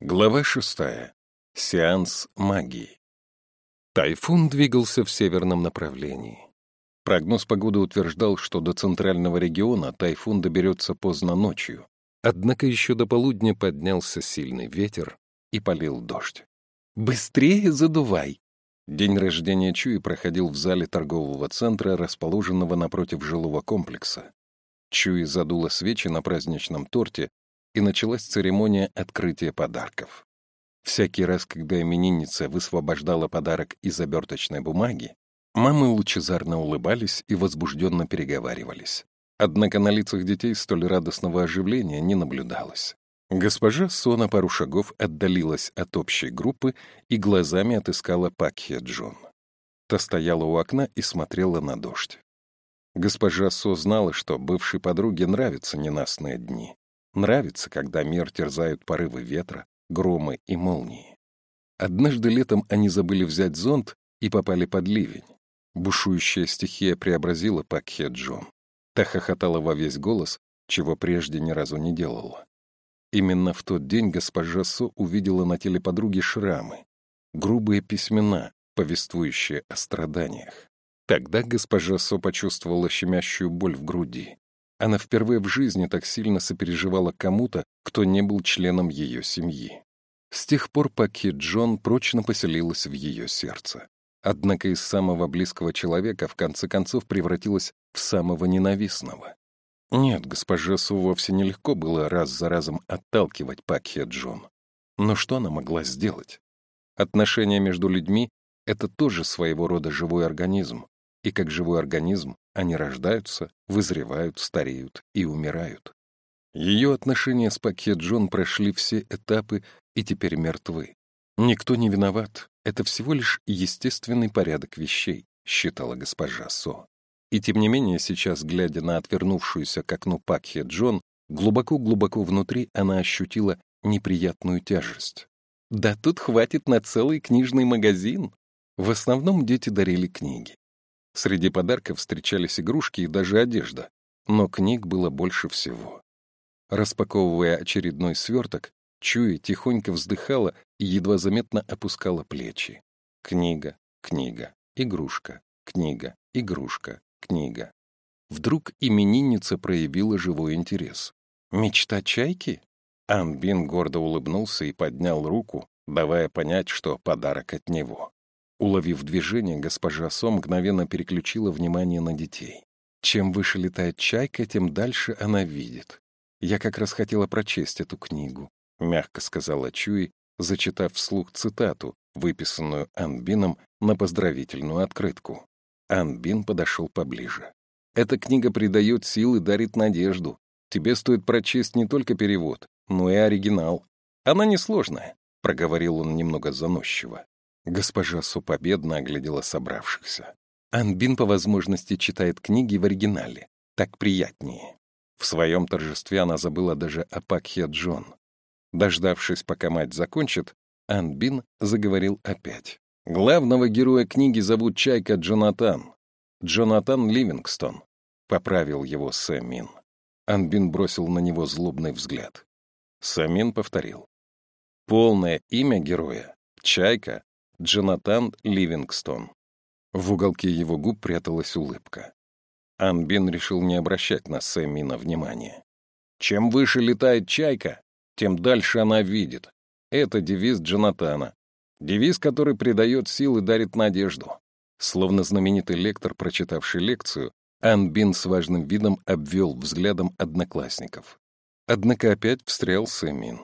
Глава шестая. Сеанс магии. Тайфун двигался в северном направлении. Прогноз погоды утверждал, что до центрального региона тайфун доберется поздно ночью, однако еще до полудня поднялся сильный ветер и полил дождь. «Быстрее задувай!» День рождения Чуи проходил в зале торгового центра, расположенного напротив жилого комплекса. Чуи задула свечи на праздничном торте, и началась церемония открытия подарков. Всякий раз, когда именинница высвобождала подарок из оберточной бумаги, мамы лучезарно улыбались и возбужденно переговаривались. Однако на лицах детей столь радостного оживления не наблюдалось. Госпожа Сона пару шагов отдалилась от общей группы и глазами отыскала Пакхе Джон. Та стояла у окна и смотрела на дождь. Госпожа Со знала, что бывшей подруге нравятся ненастные дни. Нравится, когда мир терзают порывы ветра, громы и молнии. Однажды летом они забыли взять зонт и попали под ливень. Бушующая стихия преобразила Пакхе Джон. Та хохотала во весь голос, чего прежде ни разу не делала. Именно в тот день госпожа Со увидела на теле подруги шрамы, грубые письмена, повествующие о страданиях. Тогда госпожа Со почувствовала щемящую боль в груди. Она впервые в жизни так сильно сопереживала кому-то, кто не был членом ее семьи. С тех пор Паки Джон прочно поселилась в ее сердце. Однако из самого близкого человека в конце концов превратилась в самого ненавистного. Нет, госпоже Су вовсе нелегко было раз за разом отталкивать Пакхе Джон. Но что она могла сделать? Отношения между людьми — это тоже своего рода живой организм, и как живой организм они рождаются, вызревают, стареют и умирают. Ее отношения с Пакет Джон прошли все этапы и теперь мертвы. Никто не виноват, это всего лишь естественный порядок вещей, считала госпожа Со. И тем не менее, сейчас, глядя на отвернувшуюся к окну Пакхе Джон, глубоко-глубоко внутри она ощутила неприятную тяжесть. Да тут хватит на целый книжный магазин. В основном дети дарили книги. Среди подарков встречались игрушки и даже одежда, но книг было больше всего. Распаковывая очередной сверток, Чуи тихонько вздыхала и едва заметно опускала плечи. Книга, книга, игрушка, книга, игрушка, книга. Вдруг именинница проявила живой интерес. «Мечта чайки?» Анбин гордо улыбнулся и поднял руку, давая понять, что подарок от него. Уловив движение, госпожа Со мгновенно переключила внимание на детей. Чем выше летает чайка, тем дальше она видит. Я как раз хотела прочесть эту книгу, — мягко сказала Чуи, зачитав вслух цитату, выписанную Анбином на поздравительную открытку. Анбин подошел поближе. «Эта книга придает сил и дарит надежду. Тебе стоит прочесть не только перевод, но и оригинал. Она несложная», — проговорил он немного заносчиво. Госпожа Су победно оглядела собравшихся. Анбин по возможности читает книги в оригинале. Так приятнее. В своем торжестве она забыла даже о Пакхе Джон. Дождавшись, пока мать закончит, Анбин заговорил опять. Главного героя книги зовут Чайка Джонатан. Джонатан Ливингстон. Поправил его Сэмин. Анбин бросил на него злобный взгляд. Сэмин повторил. Полное имя героя — Чайка Джонатан Ливингстон. В уголке его губ пряталась улыбка. Анбин решил не обращать на Сэмина внимания. «Чем выше летает чайка, тем дальше она видит. Это девиз Джонатана. Девиз, который придает сил и дарит надежду». Словно знаменитый лектор, прочитавший лекцию, Анбин с важным видом обвел взглядом одноклассников. Однако опять встрял Сэмин.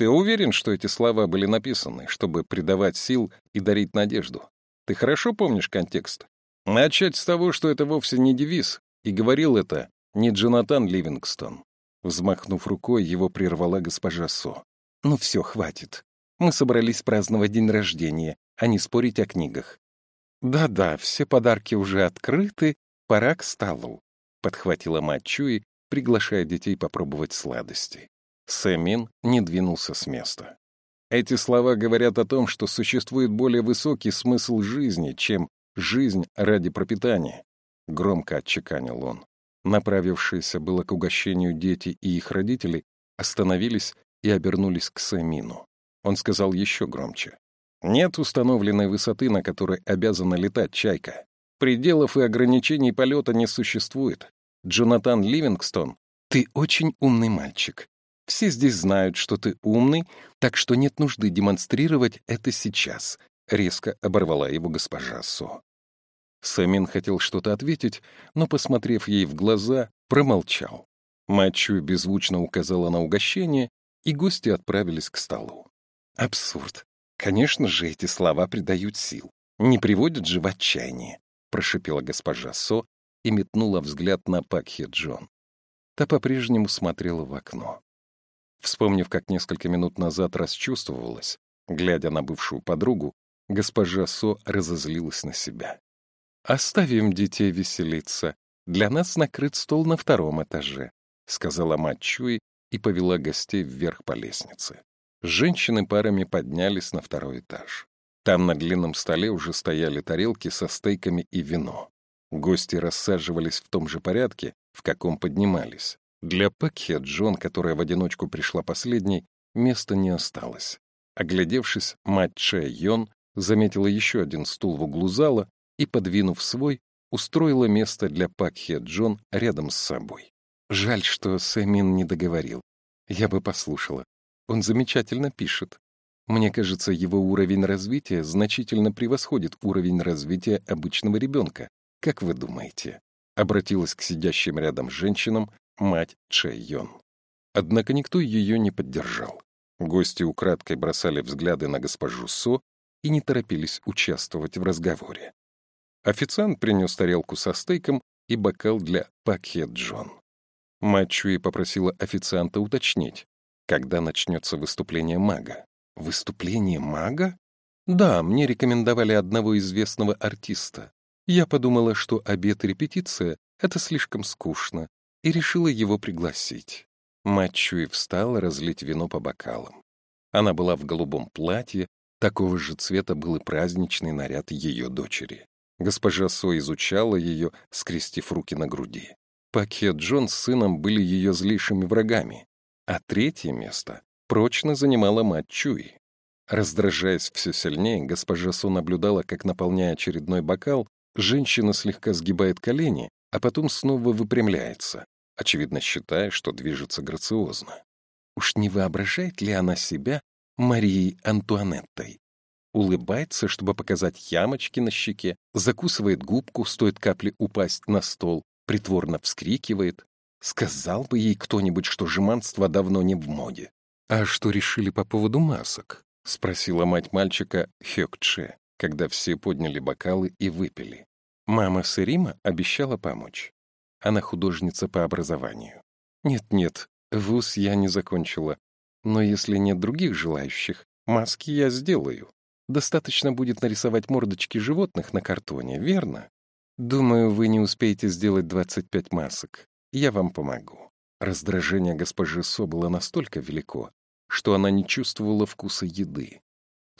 Ты уверен, что эти слова были написаны, чтобы придавать сил и дарить надежду? Ты хорошо помнишь контекст? Начать с того, что это вовсе не девиз, и говорил это не Джонатан Ливингстон. Взмахнув рукой, его прервала госпожа Со. «Ну все, хватит. Мы собрались праздновать день рождения, а не спорить о книгах». «Да-да, все подарки уже открыты, пора к столу», — подхватила мать Чуи, приглашая детей попробовать сладости. Сэмин не двинулся с места. Эти слова говорят о том, что существует более высокий смысл жизни, чем жизнь ради пропитания. Громко отчеканил он. Направившиеся было к угощению дети и их родители остановились и обернулись к Сэмину. Он сказал еще громче. Нет установленной высоты, на которой обязана летать чайка. Пределов и ограничений полета не существует. Джонатан Ливингстон, ты очень умный мальчик. Все здесь знают, что ты умный, так что нет нужды демонстрировать это сейчас», — резко оборвала его госпожа Со. Самин хотел что-то ответить, но, посмотрев ей в глаза, промолчал. Мачу беззвучно указала на угощение, и гости отправились к столу. Абсурд. Конечно же, эти слова придают сил. Не приводят же в отчаяние, прошипела госпожа Со и метнула взгляд на Пакхи Джон. Та по-прежнему смотрела в окно. Вспомнив, как несколько минут назад расчувствовалась, глядя на бывшую подругу, госпожа Со разозлилась на себя. «Оставим детей веселиться. Для нас накрыт стол на втором этаже», — сказала мать Чуи и повела гостей вверх по лестнице. Женщины парами поднялись на второй этаж. Там на длинном столе уже стояли тарелки со стейками и вино. Гости рассаживались в том же порядке, в каком поднимались. Для Пэкхе Джон, которая в одиночку пришла последней, места не осталось. Оглядевшись, мать Че Йон заметила еще один стул в углу зала и, подвинув свой, устроила место для Пакхе Джон рядом с собой. Жаль, что Сэмин не договорил. Я бы послушала. Он замечательно пишет. Мне кажется, его уровень развития значительно превосходит уровень развития обычного ребенка. Как вы думаете? Обратилась к сидящим рядом женщинам мать Че Йон. Однако никто ее не поддержал. Гости украдкой бросали взгляды на госпожу Со и не торопились участвовать в разговоре. Официант принес тарелку со стейком и бокал для Пакхе Джон. Мать Чуи попросила официанта уточнить, когда начнется выступление мага. Выступление мага? Да, мне рекомендовали одного известного артиста. Я подумала, что обед и репетиция — это слишком скучно, и решила его пригласить. Мать Чуи встала разлить вино по бокалам. Она была в голубом платье, такого же цвета был и праздничный наряд ее дочери. Госпожа Со изучала ее, скрестив руки на груди. Пакет Джон с сыном были ее злейшими врагами, а третье место прочно занимала мать Чуи. Раздражаясь все сильнее, госпожа Со наблюдала, как, наполняя очередной бокал, женщина слегка сгибает колени, а потом снова выпрямляется, очевидно считая, что движется грациозно. Уж не воображает ли она себя Марией Антуанеттой? Улыбается, чтобы показать ямочки на щеке, закусывает губку, стоит капли упасть на стол, притворно вскрикивает. Сказал бы ей кто-нибудь, что жеманство давно не в моде. «А что решили по поводу масок?» — спросила мать мальчика Хёкче, когда все подняли бокалы и выпили. Мама Сырима обещала помочь. Она художница по образованию. Нет-нет, вуз я не закончила. Но если нет других желающих, маски я сделаю. Достаточно будет нарисовать мордочки животных на картоне, верно? Думаю, вы не успеете сделать 25 масок. Я вам помогу. Раздражение госпожи Со было настолько велико, что она не чувствовала вкуса еды.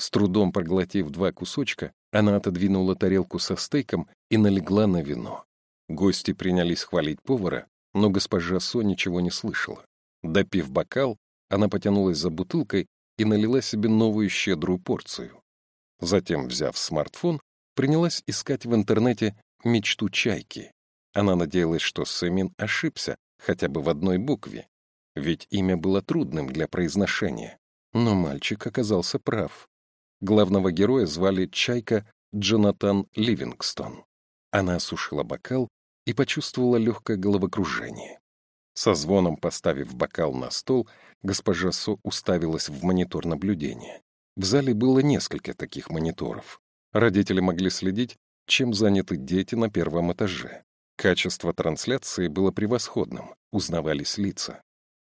С трудом проглотив два кусочка, она отодвинула тарелку со стейком и налегла на вино. Гости принялись хвалить повара, но госпожа Со ничего не слышала. Допив бокал, она потянулась за бутылкой и налила себе новую щедрую порцию. Затем, взяв смартфон, принялась искать в интернете мечту чайки. Она надеялась, что Сэмин ошибся хотя бы в одной букве, ведь имя было трудным для произношения. Но мальчик оказался прав. Главного героя звали Чайка Джонатан Ливингстон. Она осушила бокал и почувствовала легкое головокружение. Со звоном поставив бокал на стол, госпожа Со уставилась в монитор наблюдения. В зале было несколько таких мониторов. Родители могли следить, чем заняты дети на первом этаже. Качество трансляции было превосходным, узнавались лица.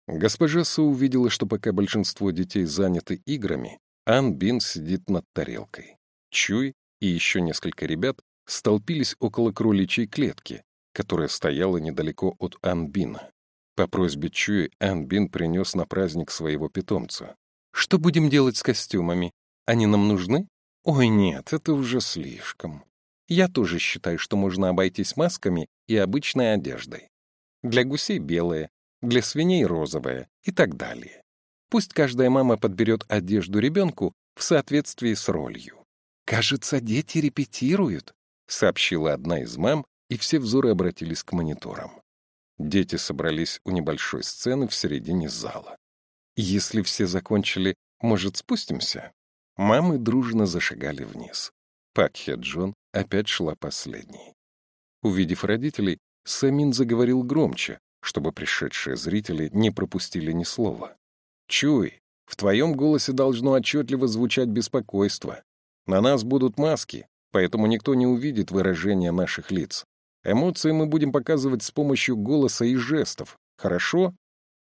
Госпожа Со увидела, что пока большинство детей заняты играми, Ан Бин сидит над тарелкой. Чуй и еще несколько ребят столпились около кроличьей клетки, которая стояла недалеко от Анбина. По просьбе Чуи Анбин принес на праздник своего питомца. «Что будем делать с костюмами? Они нам нужны?» «Ой, нет, это уже слишком. Я тоже считаю, что можно обойтись масками и обычной одеждой. Для гусей белые, для свиней розовые и так далее. Пусть каждая мама подберет одежду ребенку в соответствии с ролью. «Кажется, дети репетируют», — сообщила одна из мам, и все взоры обратились к мониторам. Дети собрались у небольшой сцены в середине зала. Если все закончили, может, спустимся? Мамы дружно зашагали вниз. Пак Хеджон опять шла последней. Увидев родителей, Самин заговорил громче, чтобы пришедшие зрители не пропустили ни слова. «Чуй, в твоем голосе должно отчетливо звучать беспокойство. На нас будут маски, поэтому никто не увидит выражения наших лиц. Эмоции мы будем показывать с помощью голоса и жестов, хорошо?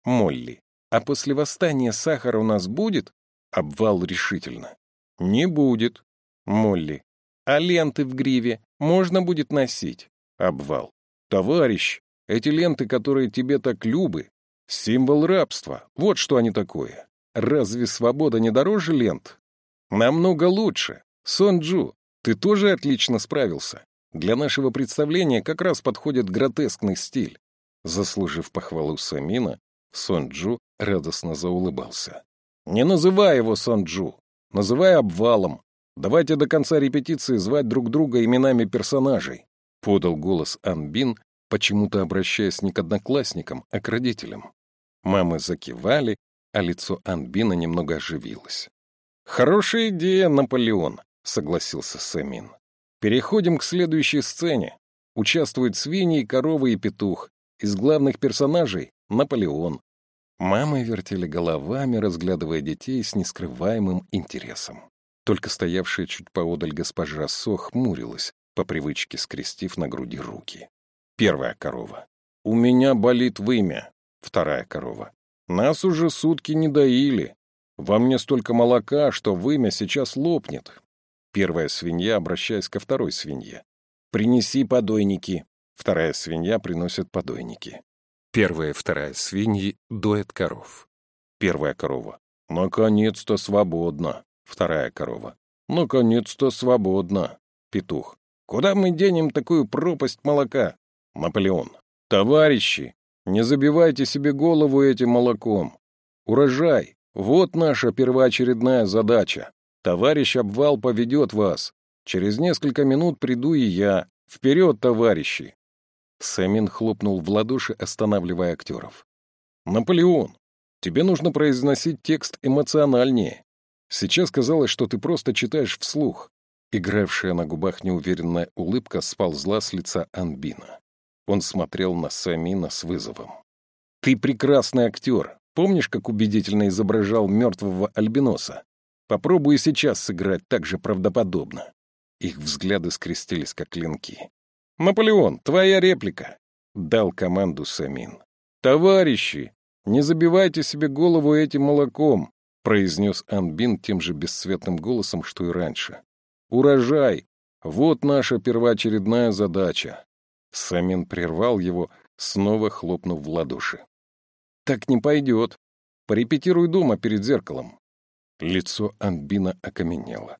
Молли, а после восстания сахара у нас будет? Обвал решительно. Не будет. Молли. А ленты в гриве можно будет носить? Обвал. Товарищ, эти ленты, которые тебе так любы, символ рабства. Вот что они такое. Разве свобода не дороже лент? Намного лучше. Сонджу, ты тоже отлично справился. Для нашего представления как раз подходит гротескный стиль. Заслужив похвалу Самина, Сонджу радостно заулыбался. «Не называй его Сонджу, называй обвалом. Давайте до конца репетиции звать друг друга именами персонажей», — подал голос Анбин, почему-то обращаясь не к одноклассникам, а к родителям. Мамы закивали, а лицо Анбина немного оживилось. «Хорошая идея, Наполеон», — согласился Самин. «Переходим к следующей сцене. Участвуют свиньи, коровы и петух. Из главных персонажей — Наполеон. Мамы вертели головами, разглядывая детей с нескрываемым интересом. Только стоявшая чуть поодаль госпожа Со хмурилась, по привычке скрестив на груди руки. Первая корова. «У меня болит вымя». Вторая корова. «Нас уже сутки не доили. Во мне столько молока, что вымя сейчас лопнет». Первая свинья, обращаясь ко второй свинье. «Принеси подойники». Вторая свинья приносит подойники. Первая и вторая свиньи доят коров. Первая корова. «Наконец-то свободно!» Вторая корова. «Наконец-то свободно!» Петух. «Куда мы денем такую пропасть молока?» Наполеон. «Товарищи, не забивайте себе голову этим молоком. Урожай — вот наша первоочередная задача. Товарищ обвал поведет вас. Через несколько минут приду и я. Вперед, товарищи!» Сэмин хлопнул в ладоши, останавливая актеров. «Наполеон, тебе нужно произносить текст эмоциональнее. Сейчас казалось, что ты просто читаешь вслух». Игравшая на губах неуверенная улыбка сползла с лица Анбина. Он смотрел на Самина с вызовом. «Ты прекрасный актер. Помнишь, как убедительно изображал мертвого альбиноса? Попробуй сейчас сыграть так же правдоподобно». Их взгляды скрестились, как клинки. «Наполеон, твоя реплика!» — дал команду Самин. «Товарищи, не забивайте себе голову этим молоком!» — произнес Анбин тем же бесцветным голосом, что и раньше. «Урожай! Вот наша первоочередная задача!» Самин прервал его, снова хлопнув в ладоши. «Так не пойдет. Порепетируй дома перед зеркалом». Лицо Анбина окаменело.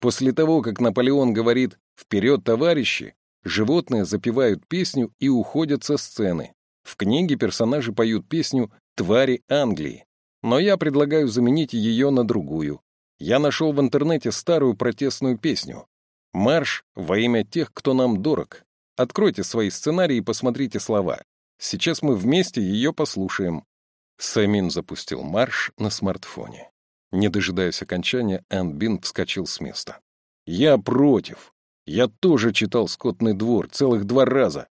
После того, как Наполеон говорит «Вперед, товарищи!», Животные запевают песню и уходят со сцены. В книге персонажи поют песню «Твари Англии». Но я предлагаю заменить ее на другую. Я нашел в интернете старую протестную песню. «Марш во имя тех, кто нам дорог». Откройте свои сценарии и посмотрите слова. Сейчас мы вместе ее послушаем. Самин запустил марш на смартфоне. Не дожидаясь окончания, Анбин вскочил с места. «Я против. Я тоже читал «Скотный двор» целых два раза.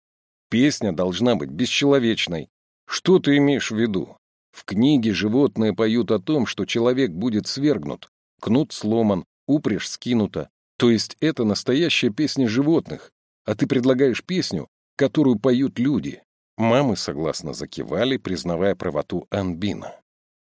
Песня должна быть бесчеловечной. Что ты имеешь в виду? В книге животные поют о том, что человек будет свергнут, кнут сломан, упряжь скинута. То есть это настоящая песня животных, а ты предлагаешь песню, которую поют люди. Мамы согласно закивали, признавая правоту Анбина.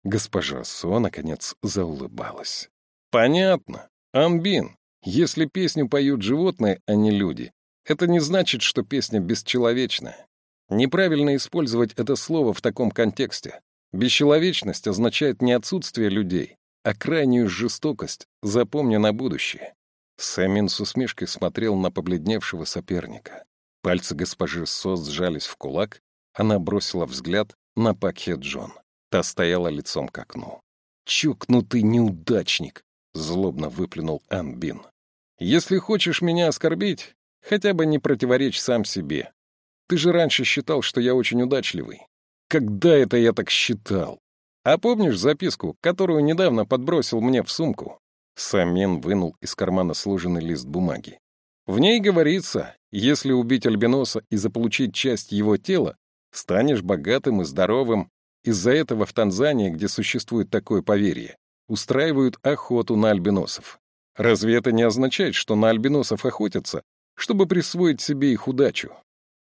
Госпожа Со, наконец, заулыбалась. «Понятно. Анбин, если песню поют животные, а не люди, это не значит, что песня бесчеловечная. Неправильно использовать это слово в таком контексте. Бесчеловечность означает не отсутствие людей, а крайнюю жестокость, запомни на будущее. Сэмин с усмешкой смотрел на побледневшего соперника. Пальцы госпожи Со сжались в кулак, она бросила взгляд на Пакхе Джон. Та стояла лицом к окну. Чокнутый неудачник!» — злобно выплюнул Анбин. «Если хочешь меня оскорбить, хотя бы не противоречь сам себе. Ты же раньше считал, что я очень удачливый. Когда это я так считал? А помнишь записку, которую недавно подбросил мне в сумку?» Самин вынул из кармана сложенный лист бумаги. В ней говорится, если убить альбиноса и заполучить часть его тела, станешь богатым и здоровым. Из-за этого в Танзании, где существует такое поверье, устраивают охоту на альбиносов. Разве это не означает, что на альбиносов охотятся, чтобы присвоить себе их удачу?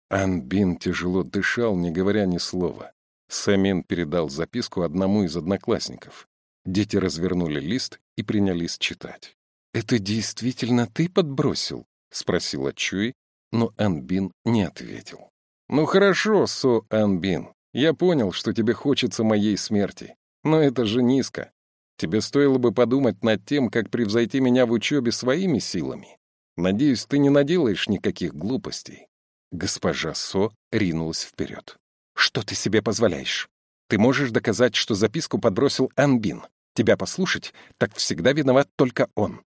Анбин тяжело дышал, не говоря ни слова. Самин передал записку одному из одноклассников. Дети развернули лист и принялись читать. «Это действительно ты подбросил?» — спросила Чуй, но Анбин не ответил. «Ну хорошо, Со Анбин, я понял, что тебе хочется моей смерти, но это же низко. Тебе стоило бы подумать над тем, как превзойти меня в учебе своими силами. Надеюсь, ты не наделаешь никаких глупостей». Госпожа Со ринулась вперед. «Что ты себе позволяешь? Ты можешь доказать, что записку подбросил Анбин. Тебя послушать, так всегда виноват только он».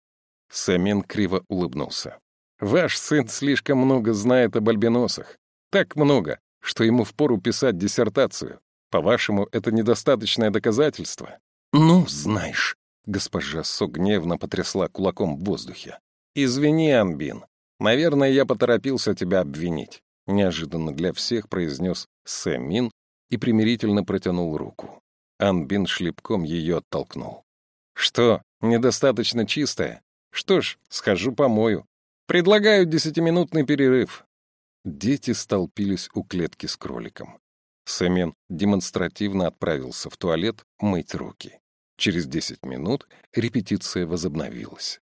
Самин криво улыбнулся. «Ваш сын слишком много знает об альбиносах. Так много, что ему впору писать диссертацию. По-вашему, это недостаточное доказательство?» «Ну, знаешь», — госпожа Со гневно потрясла кулаком в воздухе. «Извини, Анбин. Наверное, я поторопился тебя обвинить», — неожиданно для всех произнес Сэмин и примирительно протянул руку. Анбин шлепком ее оттолкнул. «Что, недостаточно чистая? Что ж, схожу помою. Предлагаю десятиминутный перерыв». Дети столпились у клетки с кроликом. Сэмен демонстративно отправился в туалет мыть руки. Через десять минут репетиция возобновилась.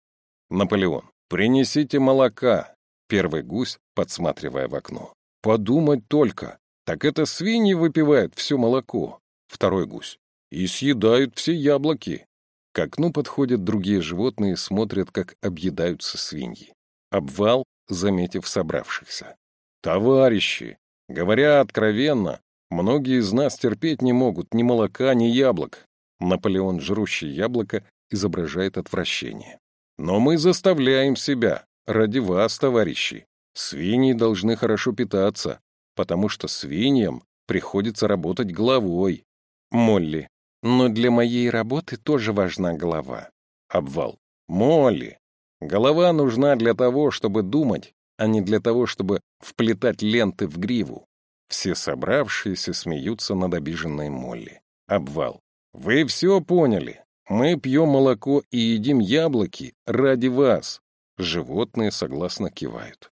«Наполеон, принесите молока!» Первый гусь, подсматривая в окно. «Подумать только! Так это свиньи выпивают все молоко!» Второй гусь. «И съедают все яблоки!» К окну подходят другие животные, смотрят, как объедаются свиньи. Обвал, заметив собравшихся. «Товарищи, говоря откровенно, многие из нас терпеть не могут ни молока, ни яблок. Наполеон, жрущий яблоко, изображает отвращение. Но мы заставляем себя. Ради вас, товарищи. Свиньи должны хорошо питаться, потому что свиньям приходится работать головой. Молли. Но для моей работы тоже важна голова. Обвал. Молли. Голова нужна для того, чтобы думать, а не для того, чтобы вплетать ленты в гриву. Все собравшиеся смеются над обиженной Молли. Обвал. Вы все поняли. Мы пьем молоко и едим яблоки ради вас. Животные согласно кивают.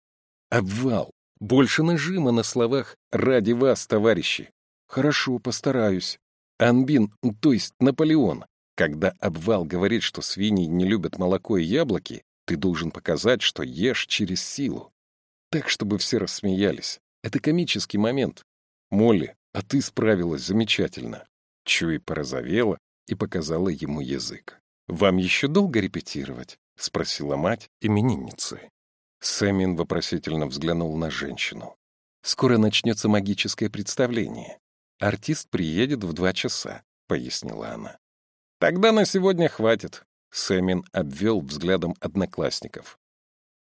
Обвал. Больше нажима на словах «ради вас, товарищи». Хорошо, постараюсь. Анбин, то есть Наполеон, когда обвал говорит, что свиньи не любят молоко и яблоки, ты должен показать, что ешь через силу. Так, чтобы все рассмеялись. Это комический момент. Молли, а ты справилась замечательно. Чуй порозовела и показала ему язык. «Вам еще долго репетировать?» — спросила мать именинницы. Сэмин вопросительно взглянул на женщину. «Скоро начнется магическое представление. Артист приедет в два часа», — пояснила она. «Тогда на сегодня хватит», — Сэмин обвел взглядом одноклассников.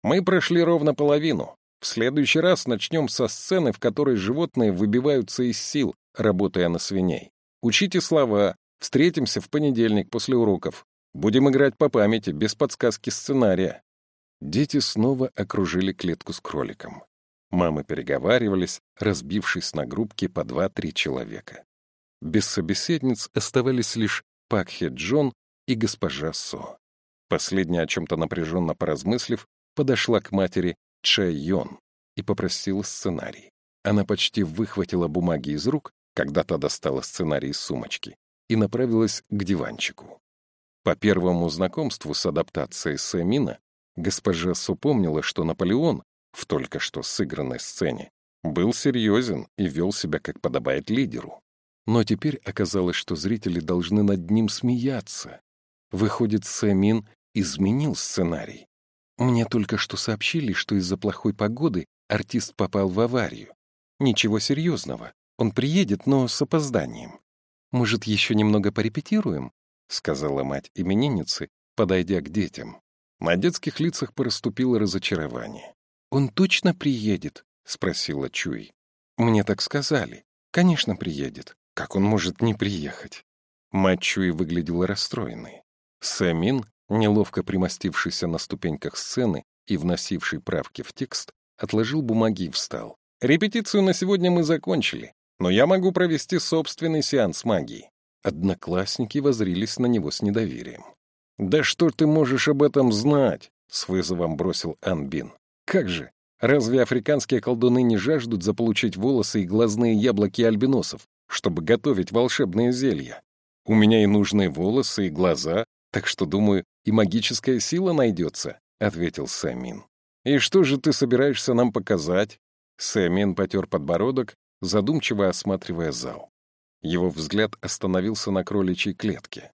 «Мы прошли ровно половину. В следующий раз начнем со сцены, в которой животные выбиваются из сил, работая на свиней. Учите слова. Встретимся в понедельник после уроков. Будем играть по памяти, без подсказки сценария». Дети снова окружили клетку с кроликом. Мамы переговаривались, разбившись на группки по два-три человека. Без собеседниц оставались лишь Пакхе Джон и госпожа Со. Последняя, о чем-то напряженно поразмыслив, подошла к матери Чэ Йон и попросила сценарий. Она почти выхватила бумаги из рук, когда та достала сценарий из сумочки, и направилась к диванчику. По первому знакомству с адаптацией Сэмина госпожа Су помнила, что Наполеон в только что сыгранной сцене был серьезен и вел себя, как подобает лидеру. Но теперь оказалось, что зрители должны над ним смеяться. Выходит, Сэмин изменил сценарий. Мне только что сообщили, что из-за плохой погоды артист попал в аварию. Ничего серьезного. Он приедет, но с опозданием. Может, еще немного порепетируем? — сказала мать именинницы, подойдя к детям. На детских лицах проступило разочарование. «Он точно приедет?» — спросила Чуй. «Мне так сказали. Конечно, приедет. Как он может не приехать?» Мать Чуи выглядела расстроенной. Сэмин, неловко примостившийся на ступеньках сцены и вносивший правки в текст, отложил бумаги и встал. «Репетицию на сегодня мы закончили, но я могу провести собственный сеанс магии». Одноклассники возрились на него с недоверием. «Да что ты можешь об этом знать?» — с вызовом бросил Анбин. «Как же? Разве африканские колдуны не жаждут заполучить волосы и глазные яблоки альбиносов, чтобы готовить волшебные зелья? У меня и нужные волосы, и глаза, так что, думаю, и магическая сила найдется», — ответил Сэмин. «И что же ты собираешься нам показать?» Сэмин потер подбородок, задумчиво осматривая зал. Его взгляд остановился на кроличьей клетке.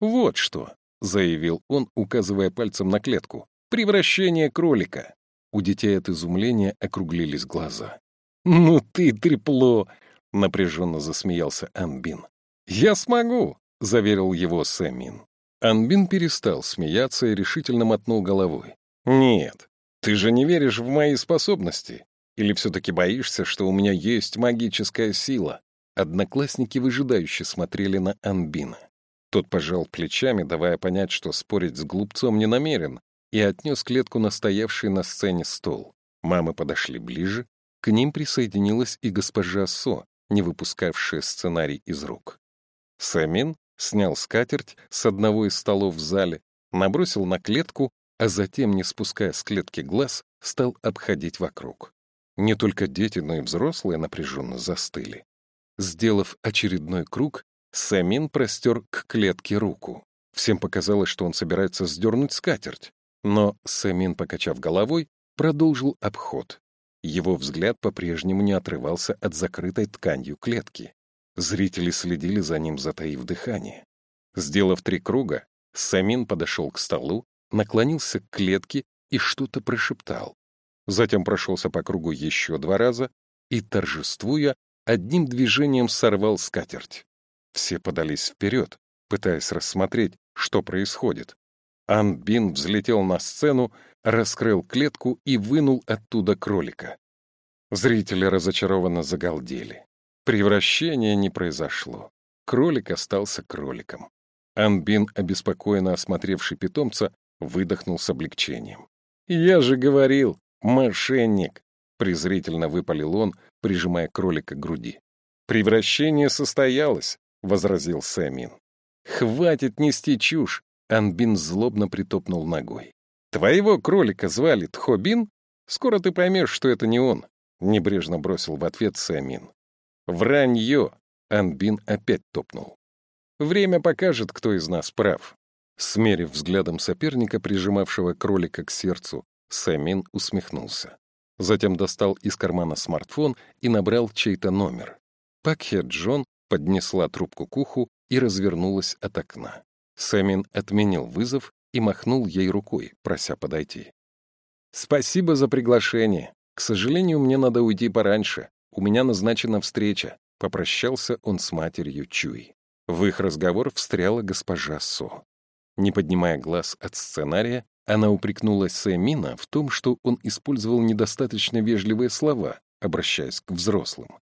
«Вот что», — заявил он, указывая пальцем на клетку, — «превращение кролика». У детей от изумления округлились глаза. «Ну ты трепло!» — напряженно засмеялся Анбин. «Я смогу!» — заверил его Сэмин. Анбин перестал смеяться и решительно мотнул головой. «Нет, ты же не веришь в мои способности. Или все-таки боишься, что у меня есть магическая сила?» Одноклассники выжидающе смотрели на Анбина. Тот пожал плечами, давая понять, что спорить с глупцом не намерен, и отнес клетку на стоявший на сцене стол. Мамы подошли ближе, к ним присоединилась и госпожа Со, не выпускавшая сценарий из рук. Самин снял скатерть с одного из столов в зале, набросил на клетку, а затем, не спуская с клетки глаз, стал обходить вокруг. Не только дети, но и взрослые напряженно застыли. Сделав очередной круг, Самин простер к клетке руку. Всем показалось, что он собирается сдернуть скатерть. Но Самин, покачав головой, продолжил обход. Его взгляд по-прежнему не отрывался от закрытой тканью клетки. Зрители следили за ним, затаив дыхание. Сделав три круга, Самин подошел к столу, наклонился к клетке и что-то прошептал. Затем прошелся по кругу еще два раза и, торжествуя, одним движением сорвал скатерть. Все подались вперед, пытаясь рассмотреть, что происходит. Анбин взлетел на сцену, раскрыл клетку и вынул оттуда кролика. Зрители разочарованно загалдели. Превращение не произошло. Кролик остался кроликом. Анбин, обеспокоенно осмотревший питомца, выдохнул с облегчением. «Я же говорил, мошенник!» — презрительно выпалил он, прижимая кролика к груди. «Превращение состоялось», — возразил Сэмин. «Хватит нести чушь!» Анбин злобно притопнул ногой. «Твоего кролика звали Тхобин? Скоро ты поймешь, что это не он», — небрежно бросил в ответ Сэмин. «Вранье!» — Анбин опять топнул. «Время покажет, кто из нас прав». Смерив взглядом соперника, прижимавшего кролика к сердцу, Сэмин усмехнулся. Затем достал из кармана смартфон и набрал чей-то номер. Пакхе Джон поднесла трубку к уху и развернулась от окна. Сэмин отменил вызов и махнул ей рукой, прося подойти. «Спасибо за приглашение. К сожалению, мне надо уйти пораньше. У меня назначена встреча», — попрощался он с матерью Чуи. В их разговор встряла госпожа Со. Не поднимая глаз от сценария, она упрекнула Сэмина в том, что он использовал недостаточно вежливые слова, обращаясь к взрослым.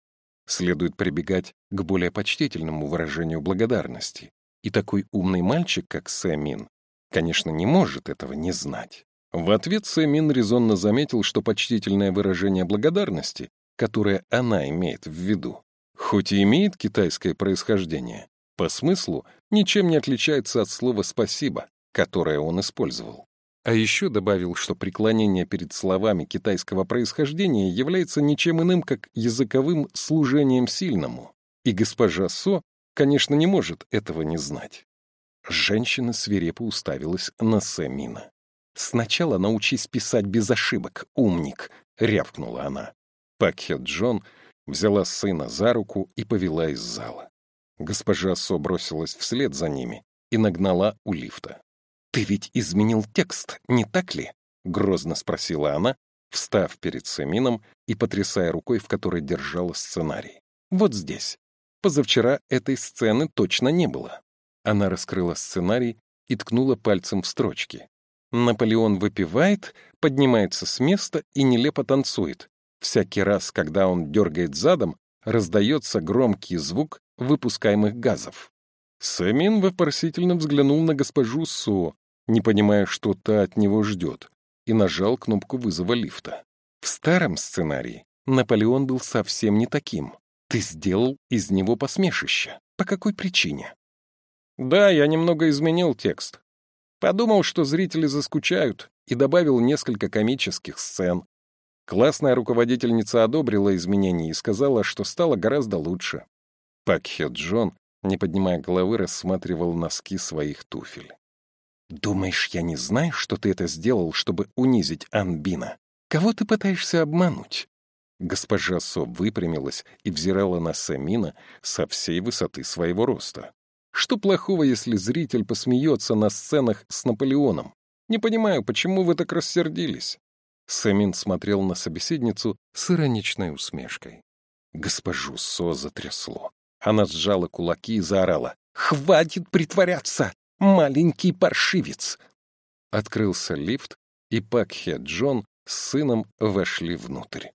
Следует прибегать к более почтительному выражению благодарности, и такой умный мальчик, как Сэмин, конечно, не может этого не знать. В ответ Сэмин резонно заметил, что почтительное выражение благодарности, которое она имеет в виду, хоть и имеет китайское происхождение, по смыслу ничем не отличается от слова «спасибо», которое он использовал. А еще добавил, что преклонение перед словами китайского происхождения является ничем иным, как языковым служением сильному. И госпожа Со конечно, не может этого не знать. Женщина свирепо уставилась на Сэмина. «Сначала научись писать без ошибок, умник!» — рявкнула она. Пакхе Джон взяла сына за руку и повела из зала. Госпожа Со бросилась вслед за ними и нагнала у лифта. «Ты ведь изменил текст, не так ли?» — грозно спросила она, встав перед Сэмином и потрясая рукой, в которой держала сценарий. «Вот здесь. Позавчера этой сцены точно не было. Она раскрыла сценарий и ткнула пальцем в строчки. Наполеон выпивает, поднимается с места и нелепо танцует. Всякий раз, когда он дергает задом, раздается громкий звук выпускаемых газов. Сэмин вопросительно взглянул на госпожу Со, не понимая, что та от него ждет, и нажал кнопку вызова лифта. В старом сценарии Наполеон был совсем не таким. Ты сделал из него посмешище. По какой причине? Да, я немного изменил текст. Подумал, что зрители заскучают, и добавил несколько комических сцен. Классная руководительница одобрила изменения и сказала, что стало гораздо лучше. Пак Хё Джон, не поднимая головы, рассматривал носки своих туфель. «Думаешь, я не знаю, что ты это сделал, чтобы унизить Анбина? Кого ты пытаешься обмануть?» Госпожа Со выпрямилась и взирала на Самина со всей высоты своего роста. Что плохого, если зритель посмеется на сценах с Наполеоном? Не понимаю, почему вы так рассердились?» Самин смотрел на собеседницу с ироничной усмешкой. Госпожу Со затрясло. Она сжала кулаки и заорала. «Хватит притворяться! Маленький паршивец!» Открылся лифт, и Пакхе Джон с сыном вошли внутрь.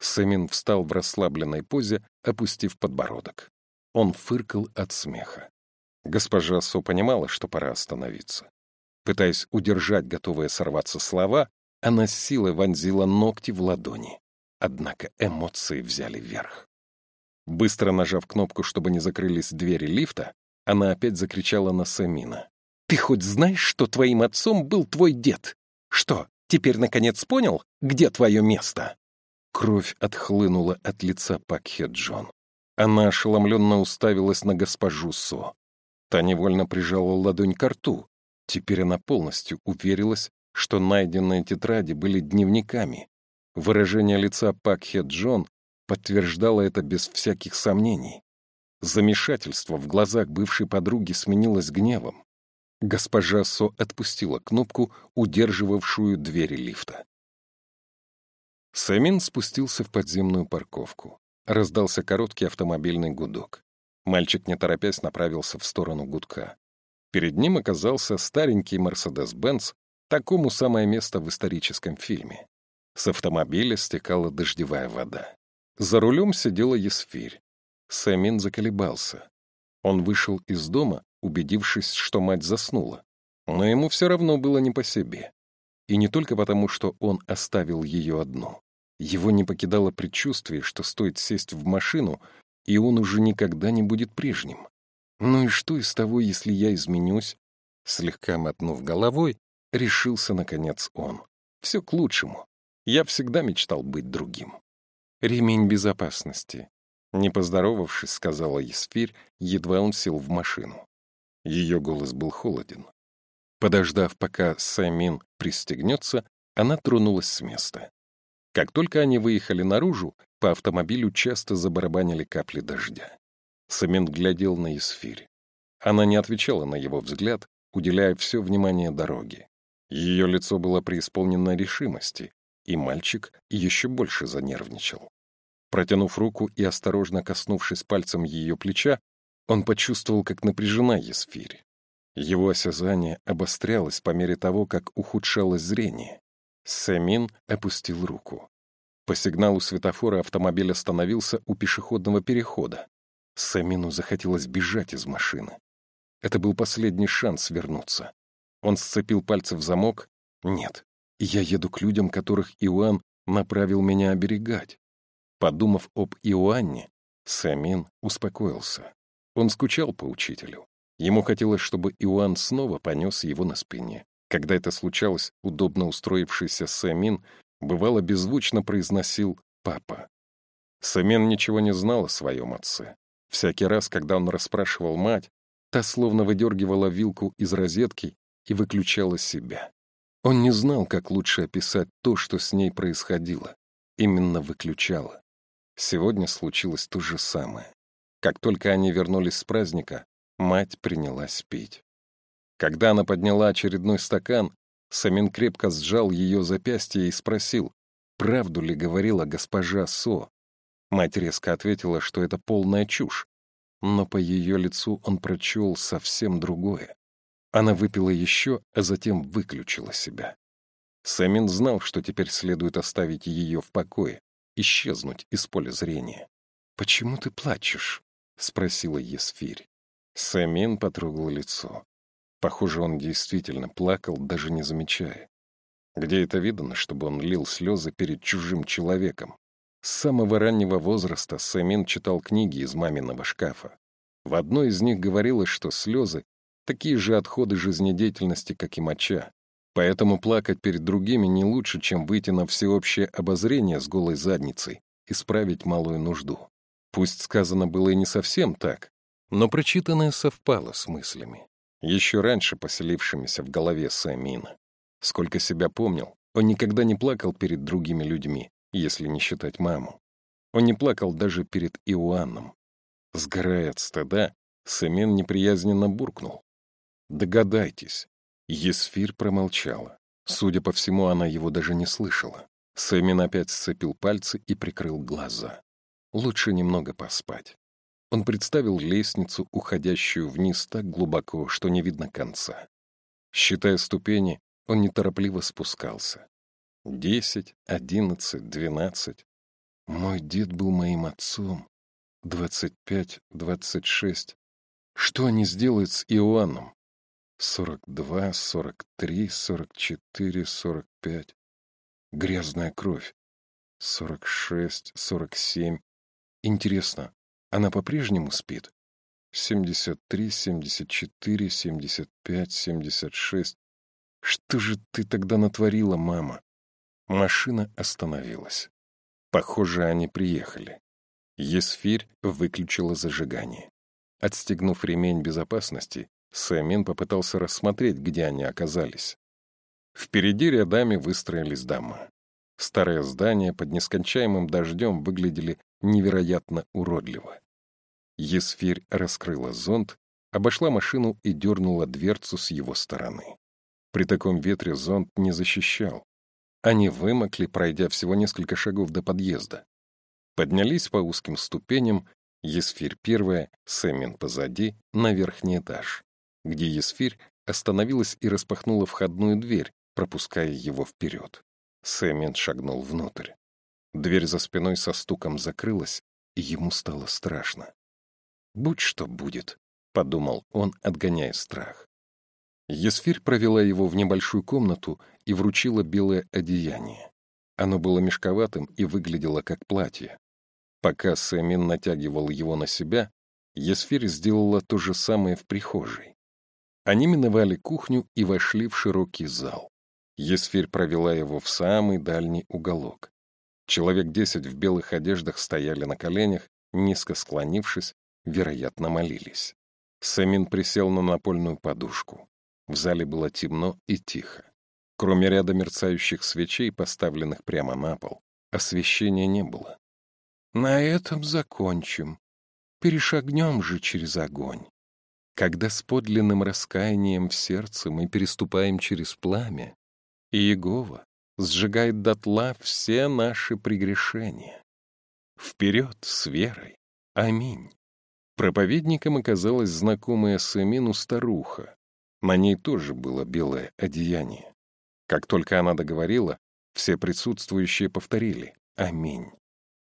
Самин встал в расслабленной позе, опустив подбородок. Он фыркал от смеха. Госпожа Со понимала, что пора остановиться. Пытаясь удержать готовые сорваться слова, она с силой вонзила ногти в ладони. Однако эмоции взяли верх. Быстро нажав кнопку, чтобы не закрылись двери лифта, она опять закричала на Самина. «Ты хоть знаешь, что твоим отцом был твой дед? Что, теперь наконец понял, где твое место?» Кровь отхлынула от лица Пакхе Джон. Она ошеломленно уставилась на госпожу Со. Та невольно прижала ладонь к рту. Теперь она полностью уверилась, что найденные тетради были дневниками. Выражение лица Пакхе Джон подтверждало это без всяких сомнений. Замешательство в глазах бывшей подруги сменилось гневом. Госпожа Со отпустила кнопку, удерживавшую двери лифта. Сэмин спустился в подземную парковку. Раздался короткий автомобильный гудок. Мальчик, не торопясь, направился в сторону гудка. Перед ним оказался старенький Мерседес-Бенц, такому самое место в историческом фильме. С автомобиля стекала дождевая вода. За рулем сидела Есфирь. Сэмин заколебался. Он вышел из дома, убедившись, что мать заснула. Но ему все равно было не по себе. И не только потому, что он оставил ее одну. Его не покидало предчувствие, что стоит сесть в машину, и он уже никогда не будет прежним. Ну и что из того, если я изменюсь? Слегка мотнув головой, решился, наконец, он. Все к лучшему. Я всегда мечтал быть другим. Ремень безопасности. Не поздоровавшись, сказала Есфирь, едва он сел в машину. Ее голос был холоден. Подождав, пока Саймин пристегнется, она тронулась с места. Как только они выехали наружу, по автомобилю часто забарабанили капли дождя. Самин глядел на Исфирь. Она не отвечала на его взгляд, уделяя все внимание дороге. Ее лицо было преисполнено решимости, и мальчик еще больше занервничал. Протянув руку и осторожно коснувшись пальцем ее плеча, он почувствовал, как напряжена Есфирь. Его осязание обострялось по мере того, как ухудшалось зрение. Самин опустил руку. По сигналу светофора автомобиль остановился у пешеходного перехода. Самину захотелось бежать из машины. Это был последний шанс вернуться. Он сцепил пальцы в замок. «Нет, я еду к людям, которых Иоанн направил меня оберегать». Подумав об Иоанне, Самин успокоился. Он скучал по учителю. Ему хотелось, чтобы Иоанн снова понес его на спине. Когда это случалось, удобно устроившийся Самин бывало беззвучно произносил «папа». Самен ничего не знал о своем отце. Всякий раз, когда он расспрашивал мать, та словно выдергивала вилку из розетки и выключала себя. Он не знал, как лучше описать то, что с ней происходило. Именно выключала. Сегодня случилось то же самое. Как только они вернулись с праздника, мать принялась пить. Когда она подняла очередной стакан, Самин крепко сжал ее запястье и спросил, правду ли говорила госпожа Со. Мать резко ответила, что это полная чушь. но по ее лицу он прочел совсем другое. Она выпила еще, а затем выключила себя. Сэмин знал, что теперь следует оставить ее в покое, исчезнуть из поля зрения. «Почему ты плачешь?» — спросила Есфирь. Сэмин потрогал лицо. Похоже, он действительно плакал, даже не замечая. Где это видно, чтобы он лил слезы перед чужим человеком? С самого раннего возраста Сэмин читал книги из маминого шкафа. В одной из них говорилось, что слезы — такие же отходы жизнедеятельности, как и моча. Поэтому плакать перед другими не лучше, чем выйти на всеобщее обозрение с голой задницей, исправить малую нужду. Пусть сказано было и не совсем так, но прочитанное совпало с мыслями, еще раньше поселившимися в голове Сэмина. Сколько себя помнил, он никогда не плакал перед другими людьми, если не считать маму. Он не плакал даже перед Иоанном. Сгорая от стыда, Семен неприязненно буркнул. «Догадайтесь». Есфирь промолчала. Судя по всему, она его даже не слышала. Сэмин опять сцепил пальцы и прикрыл глаза. Лучше немного поспать. Он представил лестницу, уходящую вниз так глубоко, что не видно конца. Считая ступени, он неторопливо спускался. Десять, одиннадцать, двенадцать. Мой дед был моим отцом. Двадцать пять, двадцать шесть. Что они сделают с Иоанном? Сорок два, сорок три, сорок четыре, сорок пять. Грязная кровь. Сорок шесть, сорок семь. Интересно, она по-прежнему спит? Семьдесят три, семьдесят четыре, семьдесят пять, семьдесят шесть. Что же ты тогда натворила, мама? Машина остановилась. Похоже, они приехали. Есфирь выключила зажигание. Отстегнув ремень безопасности, Сэмин попытался рассмотреть, где они оказались. Впереди рядами выстроились дома. Старые здания под нескончаемым дождем выглядели невероятно уродливо. Есфирь раскрыла зонт, обошла машину и дернула дверцу с его стороны. При таком ветре зонт не защищал, они вымокли, пройдя всего несколько шагов до подъезда. Поднялись по узким ступеням, Есфирь первая, Сэмин позади, на верхний этаж, где Есфирь остановилась и распахнула входную дверь, пропуская его вперед. Сэмин шагнул внутрь. Дверь за спиной со стуком закрылась, и ему стало страшно. «Будь что будет», — подумал он, отгоняя страх. Есфирь провела его в небольшую комнату и вручила белое одеяние. Оно было мешковатым и выглядело как платье. Пока Сэмин натягивал его на себя, Есфирь сделала то же самое в прихожей. Они миновали кухню и вошли в широкий зал. Есфирь провела его в самый дальний уголок. Человек десять в белых одеждах стояли на коленях, низко склонившись, вероятно, молились. Сэмин присел на напольную подушку. В зале было темно и тихо. Кроме ряда мерцающих свечей, поставленных прямо на пол, освещения не было. «На этом закончим. Перешагнем же через огонь. Когда с подлинным раскаянием в сердце мы переступаем через пламя, Иегова сжигает дотла все наши прегрешения. Вперед с верой. Аминь». Проповедником оказалась знакомая Сэмину старуха, на ней тоже было белое одеяние. Как только она договорила, все присутствующие повторили «Аминь».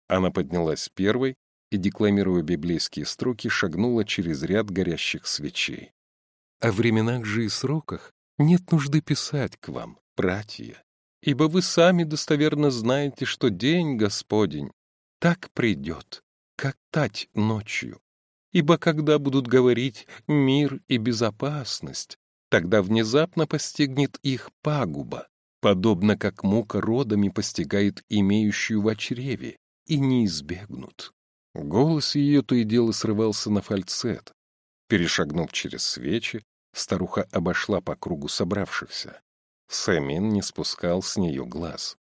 Она поднялась первой и, декламируя библейские строки, шагнула через ряд горящих свечей. «О временах же и сроках нет нужды писать к вам, братья, ибо вы сами достоверно знаете, что день Господень так придет, как тать ночью. Ибо когда будут говорить «мир и безопасность», Тогда внезапно постигнет их пагуба, подобно как мука родами постигает имеющую в чреве, и не избегнут. Голос ее то и дело срывался на фальцет. Перешагнув через свечи, старуха обошла по кругу собравшихся. Сэмин не спускал с нее глаз.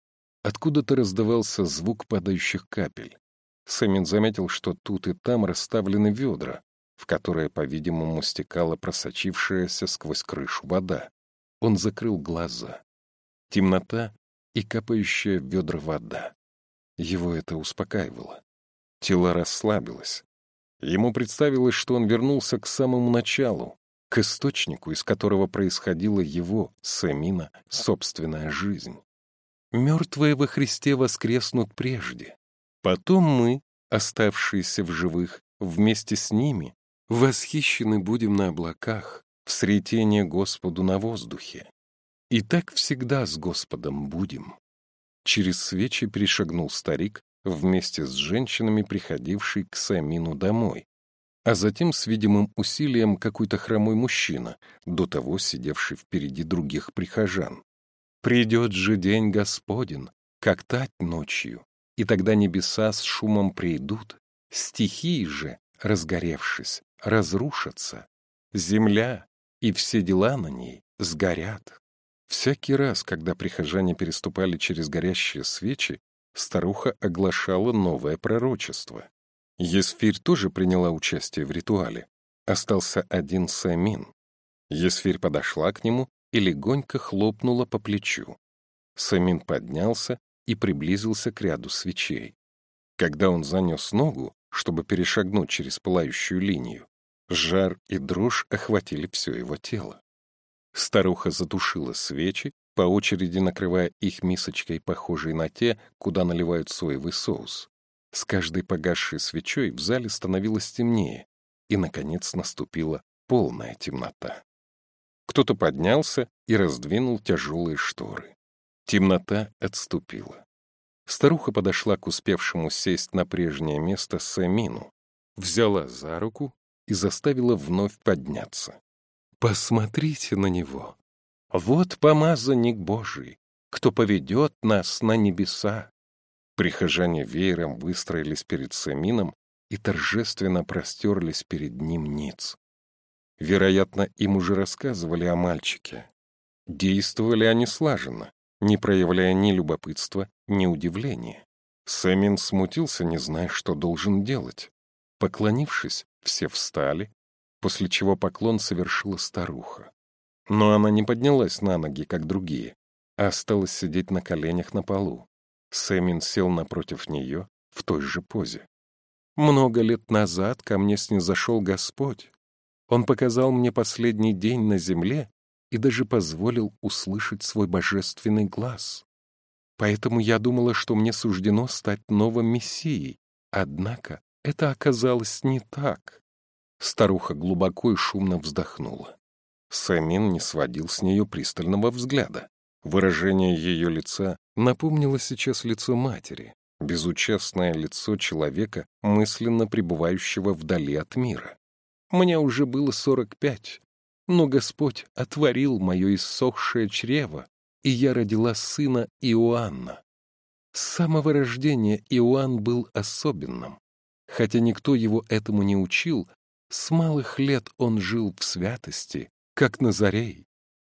Откуда-то раздавался звук падающих капель. Сэмин заметил, что тут и там расставлены ведра, в которое, по-видимому, стекала просочившаяся сквозь крышу вода. Он закрыл глаза. Темнота и капающая в ведра вода. Его это успокаивало. Тело расслабилось. Ему представилось, что он вернулся к самому началу, к источнику, из которого происходила его, Сэмина, собственная жизнь. Мертвые во Христе воскреснут прежде. Потом мы, оставшиеся в живых, вместе с ними, восхищены будем на облаках, в сретение Господу на воздухе. И так всегда с Господом будем. Через свечи перешагнул старик вместе с женщинами, приходивший к Самину домой, а затем с видимым усилием какой-то хромой мужчина, до того сидевший впереди других прихожан. «Придет же день Господен, как тать ночью, и тогда небеса с шумом придут, стихии же, разгоревшись, разрушатся, земля и все дела на ней сгорят». Всякий раз, когда прихожане переступали через горящие свечи, старуха оглашала новое пророчество. Есфирь тоже приняла участие в ритуале. Остался один Самин. Есфирь подошла к нему и легонько хлопнула по плечу. Самин поднялся и приблизился к ряду свечей. Когда он занес ногу, чтобы перешагнуть через пылающую линию, жар и дрожь охватили все его тело. Старуха затушила свечи, по очереди накрывая их мисочкой, похожей на те, куда наливают соевый соус. С каждой погасшей свечой в зале становилось темнее, и, наконец, наступила полная темнота. Кто-то поднялся и раздвинул тяжелые шторы. Темнота отступила. Старуха подошла к успевшему сесть на прежнее место Самину, взяла за руку и заставила вновь подняться. «Посмотрите на него! Вот помазанник Божий, кто поведет нас на небеса!» Прихожане веером выстроились перед Самином и торжественно простерлись перед ним ниц. Вероятно, им уже рассказывали о мальчике. Действовали они слаженно, не проявляя ни любопытства, ни удивления. Сэмин смутился, не зная, что должен делать. Поклонившись, все встали, после чего поклон совершила старуха. Но она не поднялась на ноги, как другие, а осталась сидеть на коленях на полу. Сэмин сел напротив нее в той же позе. «Много лет назад ко мне снизошел Господь, он показал мне последний день на земле и даже позволил услышать свой божественный глаз. Поэтому я думала, что мне суждено стать новым мессией. Однако это оказалось не так. Старуха глубоко и шумно вздохнула. Самин не сводил с нее пристального взгляда. Выражение ее лица напомнило сейчас лицо матери, безучастное лицо человека, мысленно пребывающего вдали от мира. Мне уже было сорок пять, но Господь отворил мое иссохшее чрево, и я родила сына Иоанна. С самого рождения Иоанн был особенным. Хотя никто его этому не учил, с малых лет он жил в святости, как Назарей.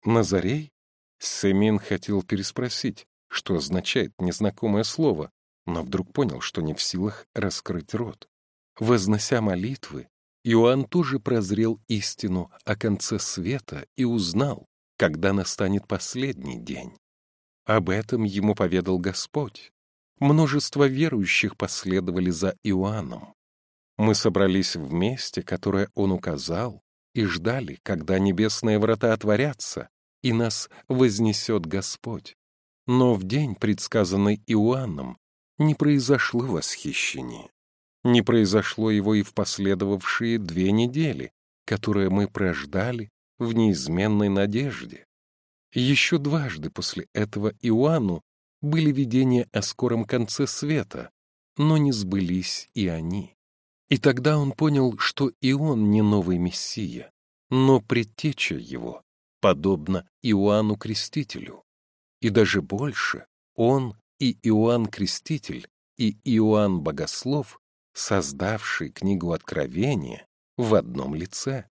Назарей? Семин хотел переспросить, что означает незнакомое слово, но вдруг понял, что не в силах раскрыть рот. Вознося молитвы, Иоанн тоже прозрел истину о конце света и узнал, когда настанет последний день. Об этом ему поведал Господь. Множество верующих последовали за Иоанном. Мы собрались в месте, которое он указал, и ждали, когда небесные врата отворятся, и нас вознесет Господь. Но в день, предсказанный Иоанном, не произошло восхищение. Не произошло его и в последовавшие две недели, которые мы прождали в неизменной надежде. Еще дважды после этого Иоанну были видения о скором конце света, но не сбылись и они. И тогда он понял, что и он не новый Мессия, но предтеча его, подобно Иоанну Крестителю. И даже больше, он и Иоанн Креститель, и Иоанн Богослов создавший книгу Откровения в одном лице.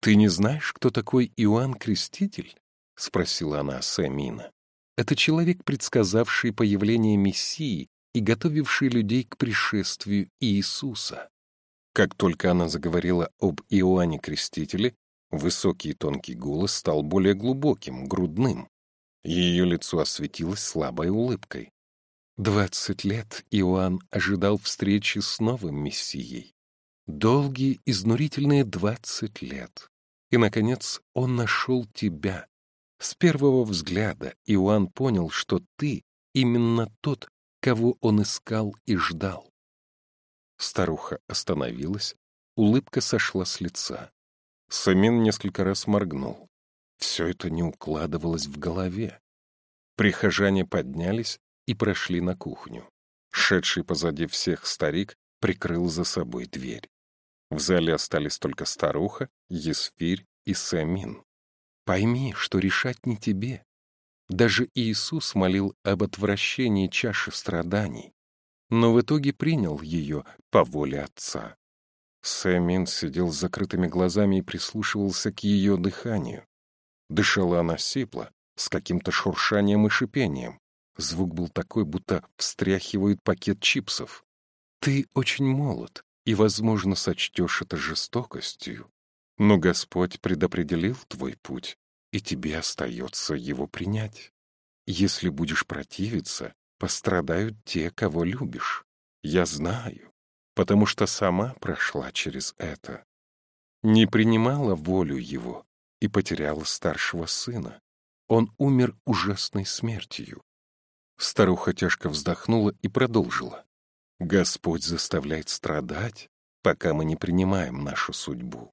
«Ты не знаешь, кто такой Иоанн Креститель?» — спросила она Самина. «Это человек, предсказавший появление Мессии и готовивший людей к пришествию Иисуса». Как только она заговорила об Иоанне Крестителе, высокий и тонкий голос стал более глубоким, грудным. Ее лицо осветилось слабой улыбкой. Двадцать лет Иоанн ожидал встречи с новым Мессией. Долгие, изнурительные двадцать лет. И, наконец, он нашел тебя. С первого взгляда Иоанн понял, что ты именно тот, кого он искал и ждал. Старуха остановилась, улыбка сошла с лица. Самин несколько раз моргнул. Все это не укладывалось в голове. Прихожане поднялись и прошли на кухню. Шедший позади всех старик прикрыл за собой дверь. В зале остались только старуха, Есфирь и Самин. Пойми, что решать не тебе. Даже Иисус молил об отвращении чаши страданий, но в итоге принял ее по воле Отца. Сэмин сидел с закрытыми глазами и прислушивался к ее дыханию. Дышала она сипло, с каким-то шуршанием и шипением. Звук был такой, будто встряхивают пакет чипсов. «Ты очень молод, и, возможно, сочтешь это жестокостью. Но Господь предопределил твой путь, и тебе остается его принять. Если будешь противиться, пострадают те, кого любишь. Я знаю, потому что сама прошла через это. Не принимала волю его и потеряла старшего сына. Он умер ужасной смертью. Старуха тяжко вздохнула и продолжила. Господь заставляет страдать, пока мы не принимаем нашу судьбу.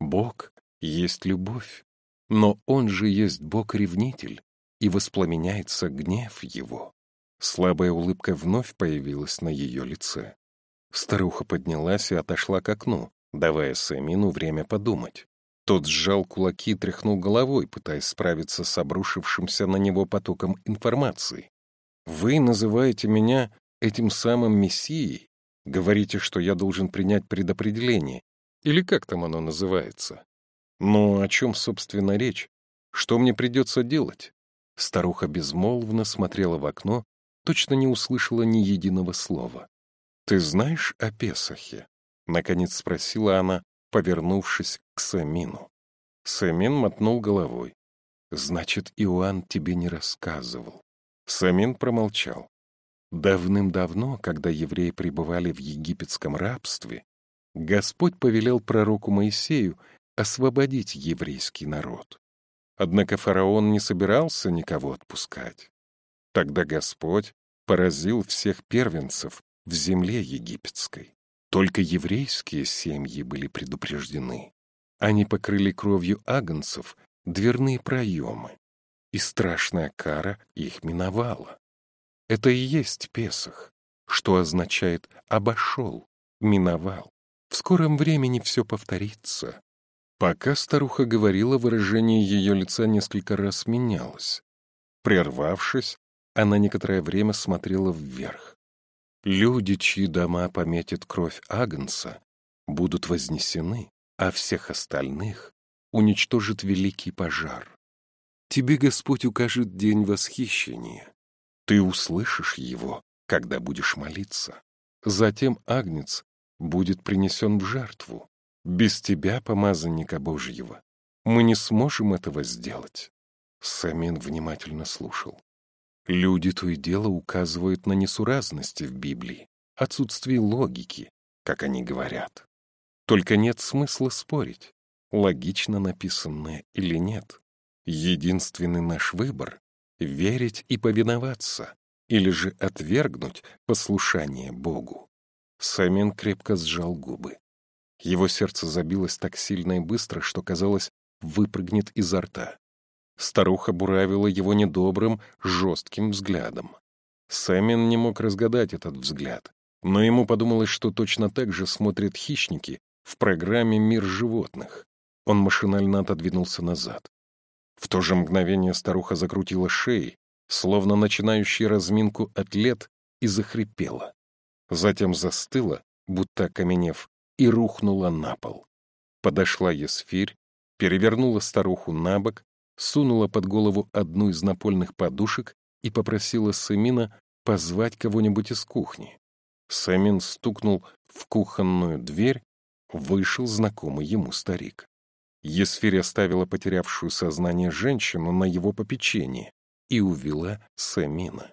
Бог есть любовь, но Он же есть Бог-ревнитель, и воспламеняется гнев Его. Слабая улыбка вновь появилась на ее лице. Старуха поднялась и отошла к окну, давая Сэмину время подумать. Тот сжал кулаки и тряхнул головой, пытаясь справиться с обрушившимся на него потоком информации. «Вы называете меня этим самым мессией? Говорите, что я должен принять предопределение? Или как там оно называется? Но о чем, собственно, речь? Что мне придется делать?» Старуха безмолвно смотрела в окно, точно не услышала ни единого слова. «Ты знаешь о Песахе?» — наконец спросила она, повернувшись к Самину. Самин мотнул головой. «Значит, Иоанн тебе не рассказывал». Самин промолчал. Давным-давно, когда евреи пребывали в египетском рабстве, Господь повелел пророку Моисею освободить еврейский народ. Однако фараон не собирался никого отпускать. Тогда Господь поразил всех первенцев в земле египетской. Только еврейские семьи были предупреждены. Они покрыли кровью агнцев дверные проемы, и страшная кара их миновала. Это и есть Песах, что означает «обошел», «миновал». В скором времени все повторится. Пока старуха говорила, выражение ее лица несколько раз менялось. Прервавшись, она некоторое время смотрела вверх. Люди, чьи дома пометит кровь Агнца, будут вознесены, а всех остальных уничтожит великий пожар. Тебе Господь укажет день восхищения. Ты услышишь его, когда будешь молиться. Затем Агнец будет принесен в жертву. Без тебя, помазанника Божьего, мы не сможем этого сделать. Самин внимательно слушал. Люди то и дело указывают на несуразности в Библии, отсутствие логики, как они говорят. Только нет смысла спорить, логично написанное или нет. Единственный наш выбор — верить и повиноваться, или же отвергнуть послушание Богу. Самин крепко сжал губы. Его сердце забилось так сильно и быстро, что, казалось, выпрыгнет изо рта. Старуха буравила его недобрым, жестким взглядом. Сэмин не мог разгадать этот взгляд, но ему подумалось, что точно так же смотрят хищники в программе «Мир животных». Он машинально отодвинулся назад. В то же мгновение старуха закрутила шеей, словно начинающий разминку атлет, и захрипела. Затем застыла, будто окаменев, и рухнула на пол. Подошла Есфирь, перевернула старуху на бок, сунула под голову одну из напольных подушек и попросила Сэмина позвать кого-нибудь из кухни. Сэмин стукнул в кухонную дверь, вышел знакомый ему старик. Есфирь оставила потерявшую сознание женщину на его попечение и увела Сэмина.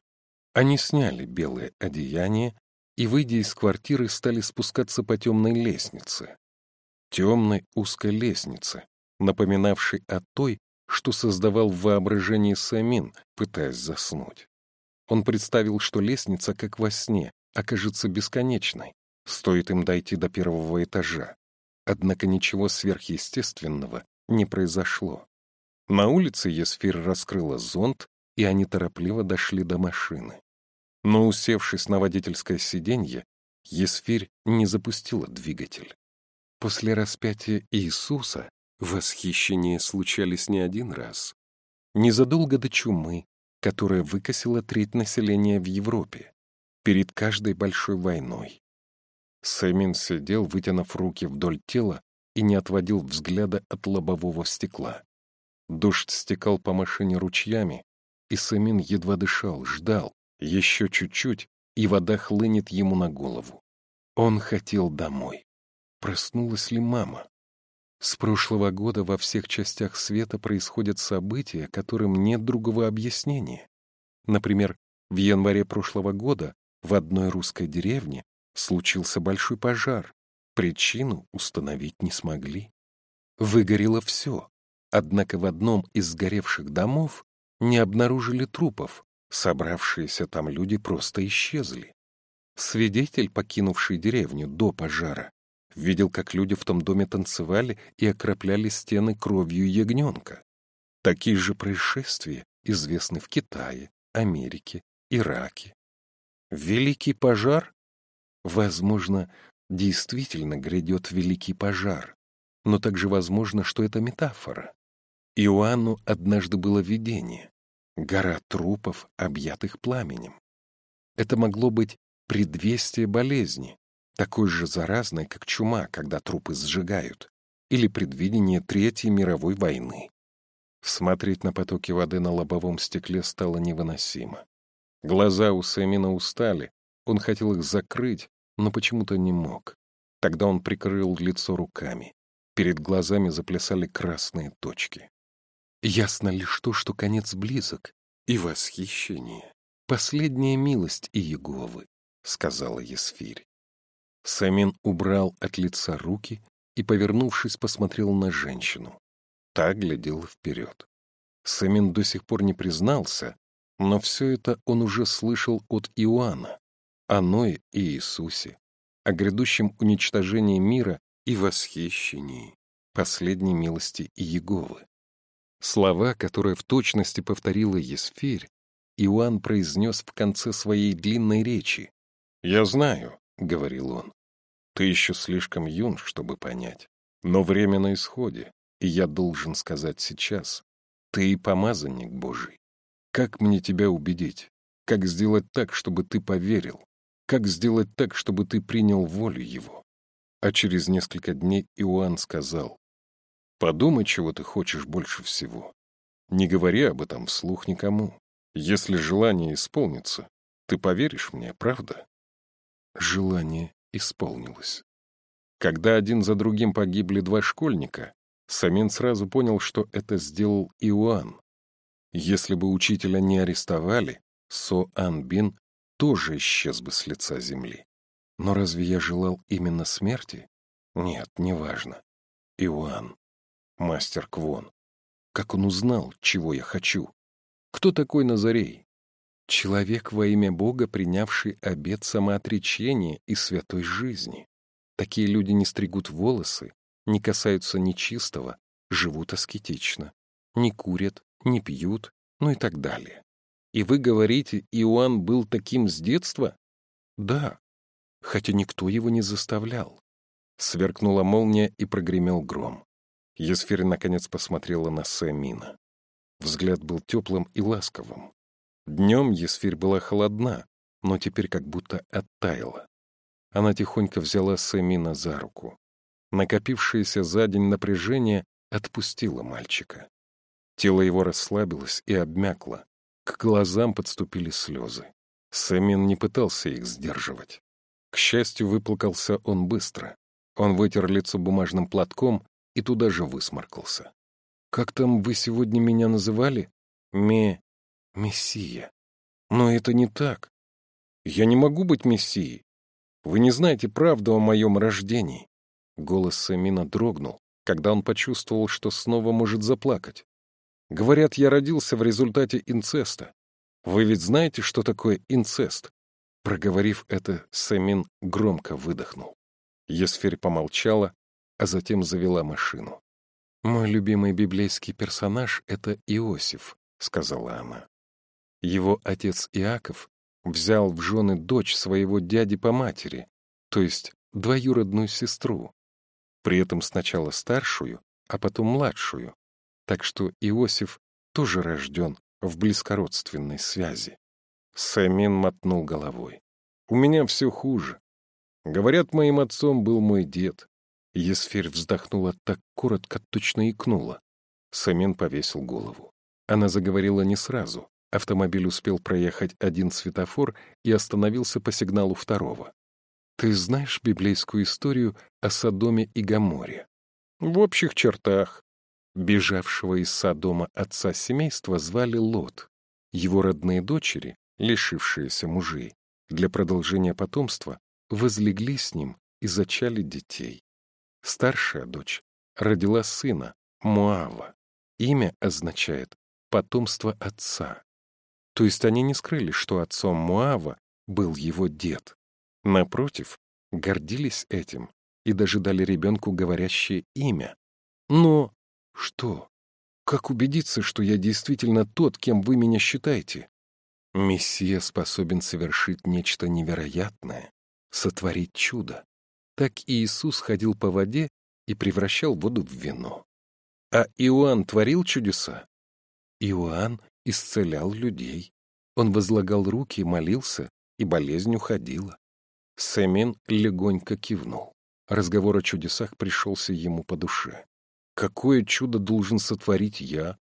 Они сняли белое одеяние, и, выйдя из квартиры, стали спускаться по темной лестнице. Темной узкой лестнице, напоминавшей о той, что создавал в воображении Самин, пытаясь заснуть. Он представил, что лестница, как во сне, окажется бесконечной, стоит им дойти до первого этажа. Однако ничего сверхъестественного не произошло. На улице Есфир раскрыла зонт, и они торопливо дошли до машины. Но, усевшись на водительское сиденье, Есфирь не запустила двигатель. После распятия Иисуса восхищения случались не один раз. Незадолго до чумы, которая выкосила треть населения в Европе, перед каждой большой войной. Сэмин сидел, вытянув руки вдоль тела, и не отводил взгляда от лобового стекла. Дождь стекал по машине ручьями, и Самин едва дышал, ждал, еще чуть-чуть, и вода хлынет ему на голову. Он хотел домой. Проснулась ли мама? С прошлого года во всех частях света происходят события, которым нет другого объяснения. Например, в январе прошлого года в одной русской деревне случился большой пожар. Причину установить не смогли. Выгорело все, Однако в одном из сгоревших домов не обнаружили трупов, собравшиеся там люди просто исчезли. Свидетель, покинувший деревню до пожара, видел, как люди в том доме танцевали и окропляли стены кровью ягненка. Такие же происшествия известны в Китае, Америке, Ираке. Великий пожар? Возможно, действительно грядет великий пожар, но также возможно, что это метафора. Иоанну однажды было видение. Гора трупов, объятых пламенем. Это могло быть предвестие болезни, такой же заразной, как чума, когда трупы сжигают, или предвидение Третьей мировой войны. Смотреть на потоки воды на лобовом стекле стало невыносимо. Глаза у Сэмина устали, он хотел их закрыть, но почему-то не мог. Тогда он прикрыл лицо руками. Перед глазами заплясали красные точки. Ясно лишь то, что конец близок, и восхищение. Последняя милость Иеговы, — сказала Есфирь. Самин убрал от лица руки и, повернувшись, посмотрел на женщину. Та глядела вперед. Самин до сих пор не признался, но все это он уже слышал от Иоанна, о Ное и Иисусе, о грядущем уничтожении мира и восхищении последней милости Иеговы. Слова, которые в точности повторила Есфирь, Иоанн произнес в конце своей длинной речи. «Я знаю», — говорил он, — «ты еще слишком юн, чтобы понять. Но время на исходе, и я должен сказать сейчас. Ты и помазанник Божий. Как мне тебя убедить? Как сделать так, чтобы ты поверил? Как сделать так, чтобы ты принял волю Его?» А через несколько дней Иоанн сказал, Подумай, чего ты хочешь больше всего. Не говори об этом вслух никому. Если желание исполнится, ты поверишь мне, правда? Желание исполнилось. Когда один за другим погибли два школьника, Самин сразу понял, что это сделал Иоанн. Если бы учителя не арестовали, Со Анбин тоже исчез бы с лица земли. Но разве я желал именно смерти? Нет, неважно. Иоанн мастер Квон. Как он узнал, чего я хочу? Кто такой Назарей? Человек во имя Бога, принявший обет самоотречения и святой жизни. Такие люди не стригут волосы, не касаются нечистого, живут аскетично, не курят, не пьют, ну и так далее. И вы говорите, Иоанн был таким с детства? Да, хотя никто его не заставлял. Сверкнула молния и прогремел гром. Есфирь наконец посмотрела на Сэмина. Взгляд был теплым и ласковым. Днем Есфирь была холодна, но теперь как будто оттаяла. Она тихонько взяла Сэмина за руку. Накопившееся за день напряжение отпустило мальчика. Тело его расслабилось и обмякло. К глазам подступили слезы. Сэмин не пытался их сдерживать. К счастью, выплакался он быстро. Он вытер лицо бумажным платком и туда же высморкался. «Как там вы сегодня меня называли? Ме... Мессия. Но это не так. Я не могу быть Мессией. Вы не знаете правду о моем рождении». Голос Самина дрогнул, когда он почувствовал, что снова может заплакать. «Говорят, я родился в результате инцеста. Вы ведь знаете, что такое инцест?» Проговорив это, Самин громко выдохнул. Есферь помолчала, а затем завела машину. «Мой любимый библейский персонаж — это Иосиф», — сказала она. Его отец Иаков взял в жены дочь своего дяди по матери, то есть двоюродную сестру, при этом сначала старшую, а потом младшую, так что Иосиф тоже рожден в близкородственной связи. Самин мотнул головой. «У меня все хуже. Говорят, моим отцом был мой дед». Есферь вздохнула так коротко, точно икнула. Самин повесил голову. Она заговорила не сразу. Автомобиль успел проехать один светофор и остановился по сигналу второго. «Ты знаешь библейскую историю о Содоме и Гаморе?» «В общих чертах». Бежавшего из Содома отца семейства звали Лот. Его родные дочери, лишившиеся мужей, для продолжения потомства возлегли с ним и зачали детей. Старшая дочь родила сына, Муава. Имя означает «потомство отца». То есть они не скрыли, что отцом Муава был его дед. Напротив, гордились этим и даже дали ребенку говорящее имя. Но что? Как убедиться, что я действительно тот, кем вы меня считаете? Мессия способен совершить нечто невероятное, сотворить чудо. Так Иисус ходил по воде и превращал воду в вино. А Иоанн творил чудеса? Иоанн исцелял людей. Он возлагал руки, молился, и болезнь уходила. Сэмин легонько кивнул. Разговор о чудесах пришелся ему по душе. Какое чудо должен сотворить я?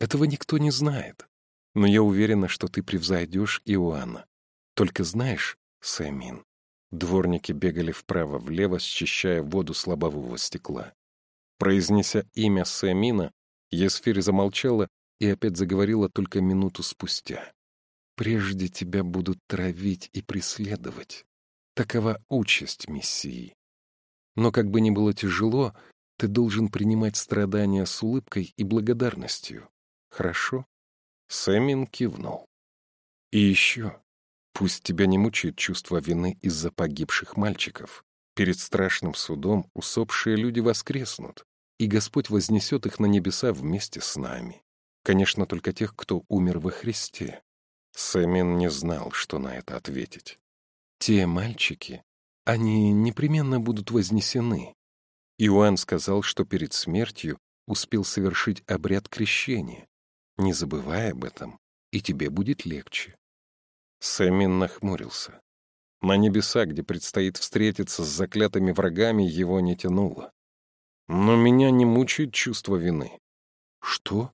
Этого никто не знает. Но я уверена, что ты превзойдешь Иоанна. Только знаешь, Сэмин, дворники бегали вправо-влево, счищая воду с лобового стекла. Произнеся имя Сэмина, Есфирь замолчала и опять заговорила только минуту спустя. «Прежде тебя будут травить и преследовать. Такова участь Мессии. Но как бы ни было тяжело, ты должен принимать страдания с улыбкой и благодарностью. Хорошо?» Сэмин кивнул. «И еще, пусть тебя не мучает чувство вины из-за погибших мальчиков. Перед страшным судом усопшие люди воскреснут, и Господь вознесет их на небеса вместе с нами. Конечно, только тех, кто умер во Христе. Сэмин не знал, что на это ответить. Те мальчики, они непременно будут вознесены. Иоанн сказал, что перед смертью успел совершить обряд крещения. Не забывай об этом, и тебе будет легче. Сэмин нахмурился. На небеса, где предстоит встретиться с заклятыми врагами, его не тянуло. Но меня не мучает чувство вины. Что?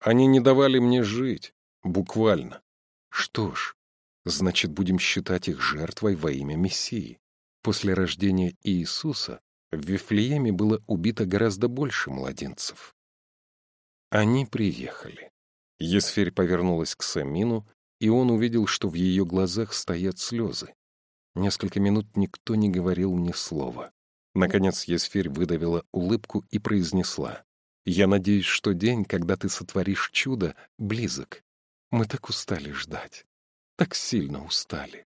Они не давали мне жить, буквально. Что ж, значит, будем считать их жертвой во имя Мессии. После рождения Иисуса в Вифлееме было убито гораздо больше младенцев. Они приехали. Есферь повернулась к Самину, и он увидел, что в ее глазах стоят слезы. Несколько минут никто не говорил ни слова. Наконец Есферь выдавила улыбку и произнесла. Я надеюсь, что день, когда ты сотворишь чудо, близок. Мы так устали ждать. Так сильно устали.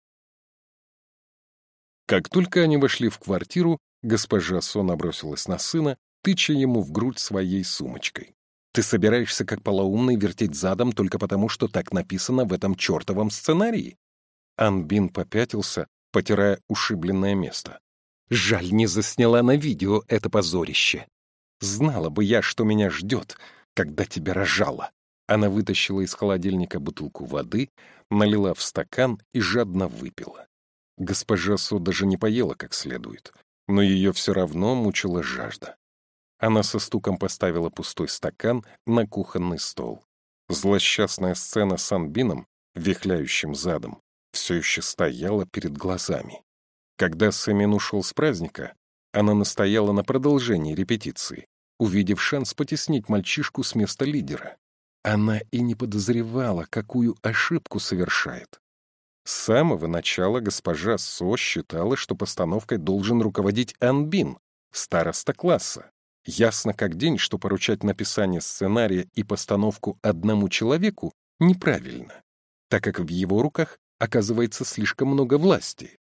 Как только они вошли в квартиру, госпожа Со набросилась на сына, тыча ему в грудь своей сумочкой. «Ты собираешься как полоумный вертеть задом только потому, что так написано в этом чертовом сценарии?» Анбин попятился, потирая ушибленное место. «Жаль, не засняла на видео это позорище. Знала бы я, что меня ждет, когда тебя рожала. Она вытащила из холодильника бутылку воды, налила в стакан и жадно выпила. Госпожа Со даже не поела как следует, но ее все равно мучила жажда. Она со стуком поставила пустой стакан на кухонный стол. Злосчастная сцена с Анбином, вихляющим задом, все еще стояла перед глазами. Когда Сэмин ушел с праздника, она настояла на продолжении репетиции, увидев шанс потеснить мальчишку с места лидера. Она и не подозревала, какую ошибку совершает. С самого начала госпожа Со считала, что постановкой должен руководить Анбин, староста класса. Ясно как день, что поручать написание сценария и постановку одному человеку неправильно, так как в его руках оказывается слишком много власти.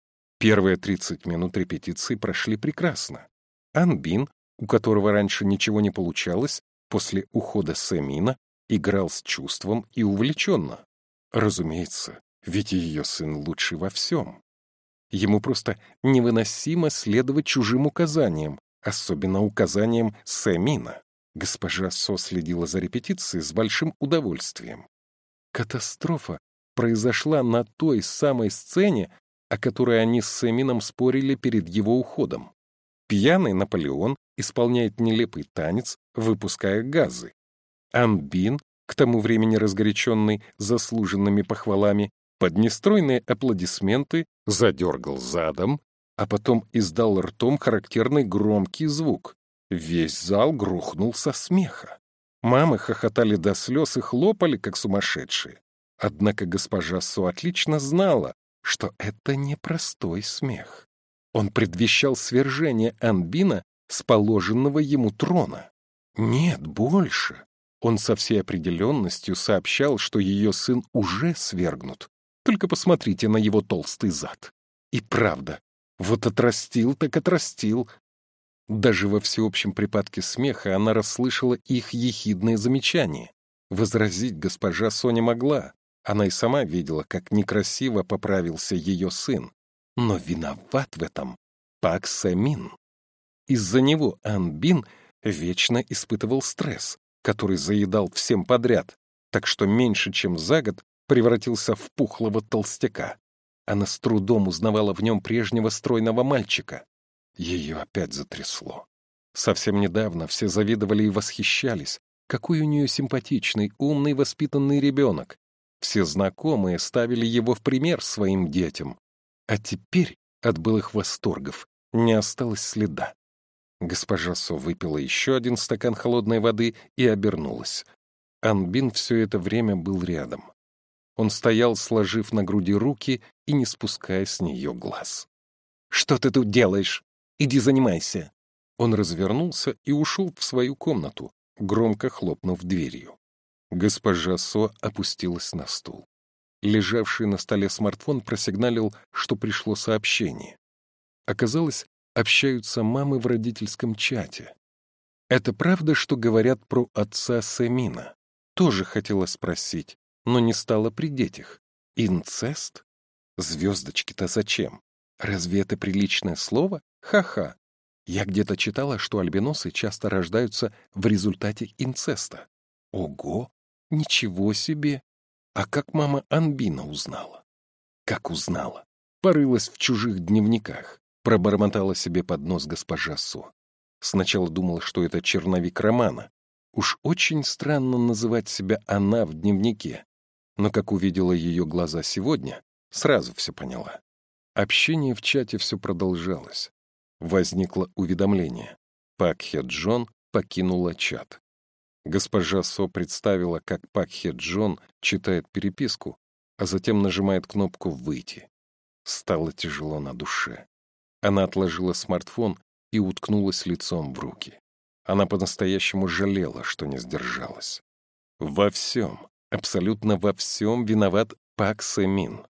Первые 30 минут репетиции прошли прекрасно. Анбин, у которого раньше ничего не получалось, после ухода Сэмина играл с чувством и увлеченно. Разумеется, ведь ее сын лучший во всем. Ему просто невыносимо следовать чужим указаниям, особенно указаниям Сэмина. Госпожа Со следила за репетицией с большим удовольствием. Катастрофа произошла на той самой сцене, о которой они с Сэмином спорили перед его уходом. Пьяный Наполеон исполняет нелепый танец, выпуская газы. Амбин, к тому времени разгоряченный заслуженными похвалами, под нестройные аплодисменты задергал задом, а потом издал ртом характерный громкий звук. Весь зал грохнул смеха. Мамы хохотали до слез и хлопали, как сумасшедшие. Однако госпожа Су отлично знала, что это не простой смех. Он предвещал свержение Анбина с положенного ему трона. Нет, больше. Он со всей определенностью сообщал, что ее сын уже свергнут. Только посмотрите на его толстый зад. И правда, вот отрастил так отрастил. Даже во всеобщем припадке смеха она расслышала их ехидные замечания. Возразить госпожа Соня могла. Она и сама видела, как некрасиво поправился ее сын. Но виноват в этом Пак Сэмин. Из-за него Анбин вечно испытывал стресс, который заедал всем подряд, так что меньше чем за год превратился в пухлого толстяка. Она с трудом узнавала в нем прежнего стройного мальчика. Ее опять затрясло. Совсем недавно все завидовали и восхищались, какой у нее симпатичный, умный, воспитанный ребенок. Все знакомые ставили его в пример своим детям. А теперь от былых восторгов не осталось следа. Госпожа Со выпила еще один стакан холодной воды и обернулась. Анбин все это время был рядом. Он стоял, сложив на груди руки и не спуская с нее глаз. «Что ты тут делаешь? Иди занимайся!» Он развернулся и ушел в свою комнату, громко хлопнув дверью. Госпожа Со опустилась на стул. Лежавший на столе смартфон просигналил, что пришло сообщение. Оказалось, общаются мамы в родительском чате. Это правда, что говорят про отца Сэмина? Тоже хотела спросить, но не стала при детях. Инцест? Звездочки-то зачем? Разве это приличное слово? Ха-ха. Я где-то читала, что альбиносы часто рождаются в результате инцеста. Ого! Ничего себе! А как мама Анбина узнала? Как узнала? Порылась в чужих дневниках, пробормотала себе под нос госпожа Со. Сначала думала, что это черновик романа. Уж очень странно называть себя «она» в дневнике. Но как увидела ее глаза сегодня, сразу все поняла. Общение в чате все продолжалось. Возникло уведомление. Пак Хе Джон покинула чат. Госпожа Со представила, как Пак Хе Джон читает переписку, а затем нажимает кнопку «Выйти». Стало тяжело на душе. Она отложила смартфон и уткнулась лицом в руки. Она по-настоящему жалела, что не сдержалась. Во всем, абсолютно во всем виноват Пак Сэмин.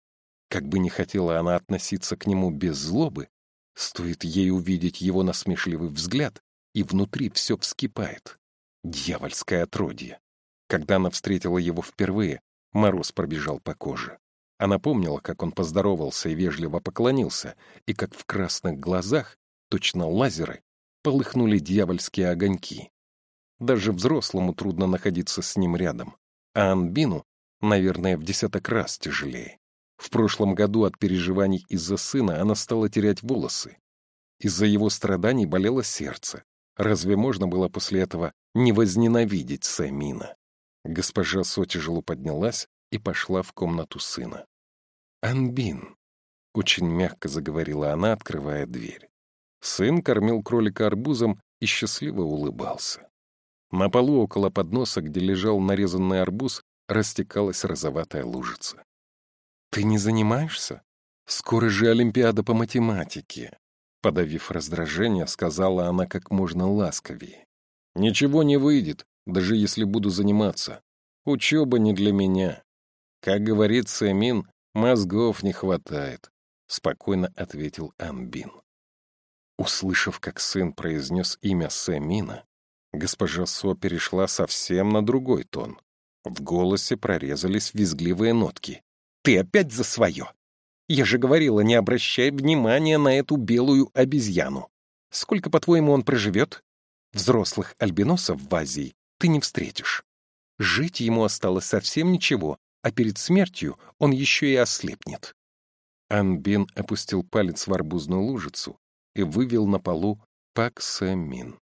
Как бы не хотела она относиться к нему без злобы, стоит ей увидеть его насмешливый взгляд, и внутри все вскипает. Дьявольское отродье. Когда она встретила его впервые, мороз пробежал по коже. Она помнила, как он поздоровался и вежливо поклонился, и как в красных глазах, точно лазеры, полыхнули дьявольские огоньки. Даже взрослому трудно находиться с ним рядом, а Анбину, наверное, в десяток раз тяжелее. В прошлом году от переживаний из-за сына она стала терять волосы. Из-за его страданий болело сердце. Разве можно было после этого не возненавидеть Самина? Госпожа Со тяжело поднялась и пошла в комнату сына. «Анбин», — очень мягко заговорила она, открывая дверь. Сын кормил кролика арбузом и счастливо улыбался. На полу около подноса, где лежал нарезанный арбуз, растекалась розоватая лужица. Ты не занимаешься? Скоро же Олимпиада по математике. Подавив раздражение, сказала она как можно ласковее. Ничего не выйдет, даже если буду заниматься. Учеба не для меня. Как говорит Сэмин, мозгов не хватает, — спокойно ответил Анбин. Услышав, как сын произнес имя Сэмина, госпожа Со перешла совсем на другой тон. В голосе прорезались визгливые нотки. «Ты опять за свое! Я же говорила, не обращай внимания на эту белую обезьяну. Сколько, по-твоему, он проживет? Взрослых альбиносов в Азии ты не встретишь. Жить ему осталось совсем ничего, а перед смертью он еще и ослепнет». Анбин опустил палец в арбузную лужицу и вывел на полу Пак Сэмин.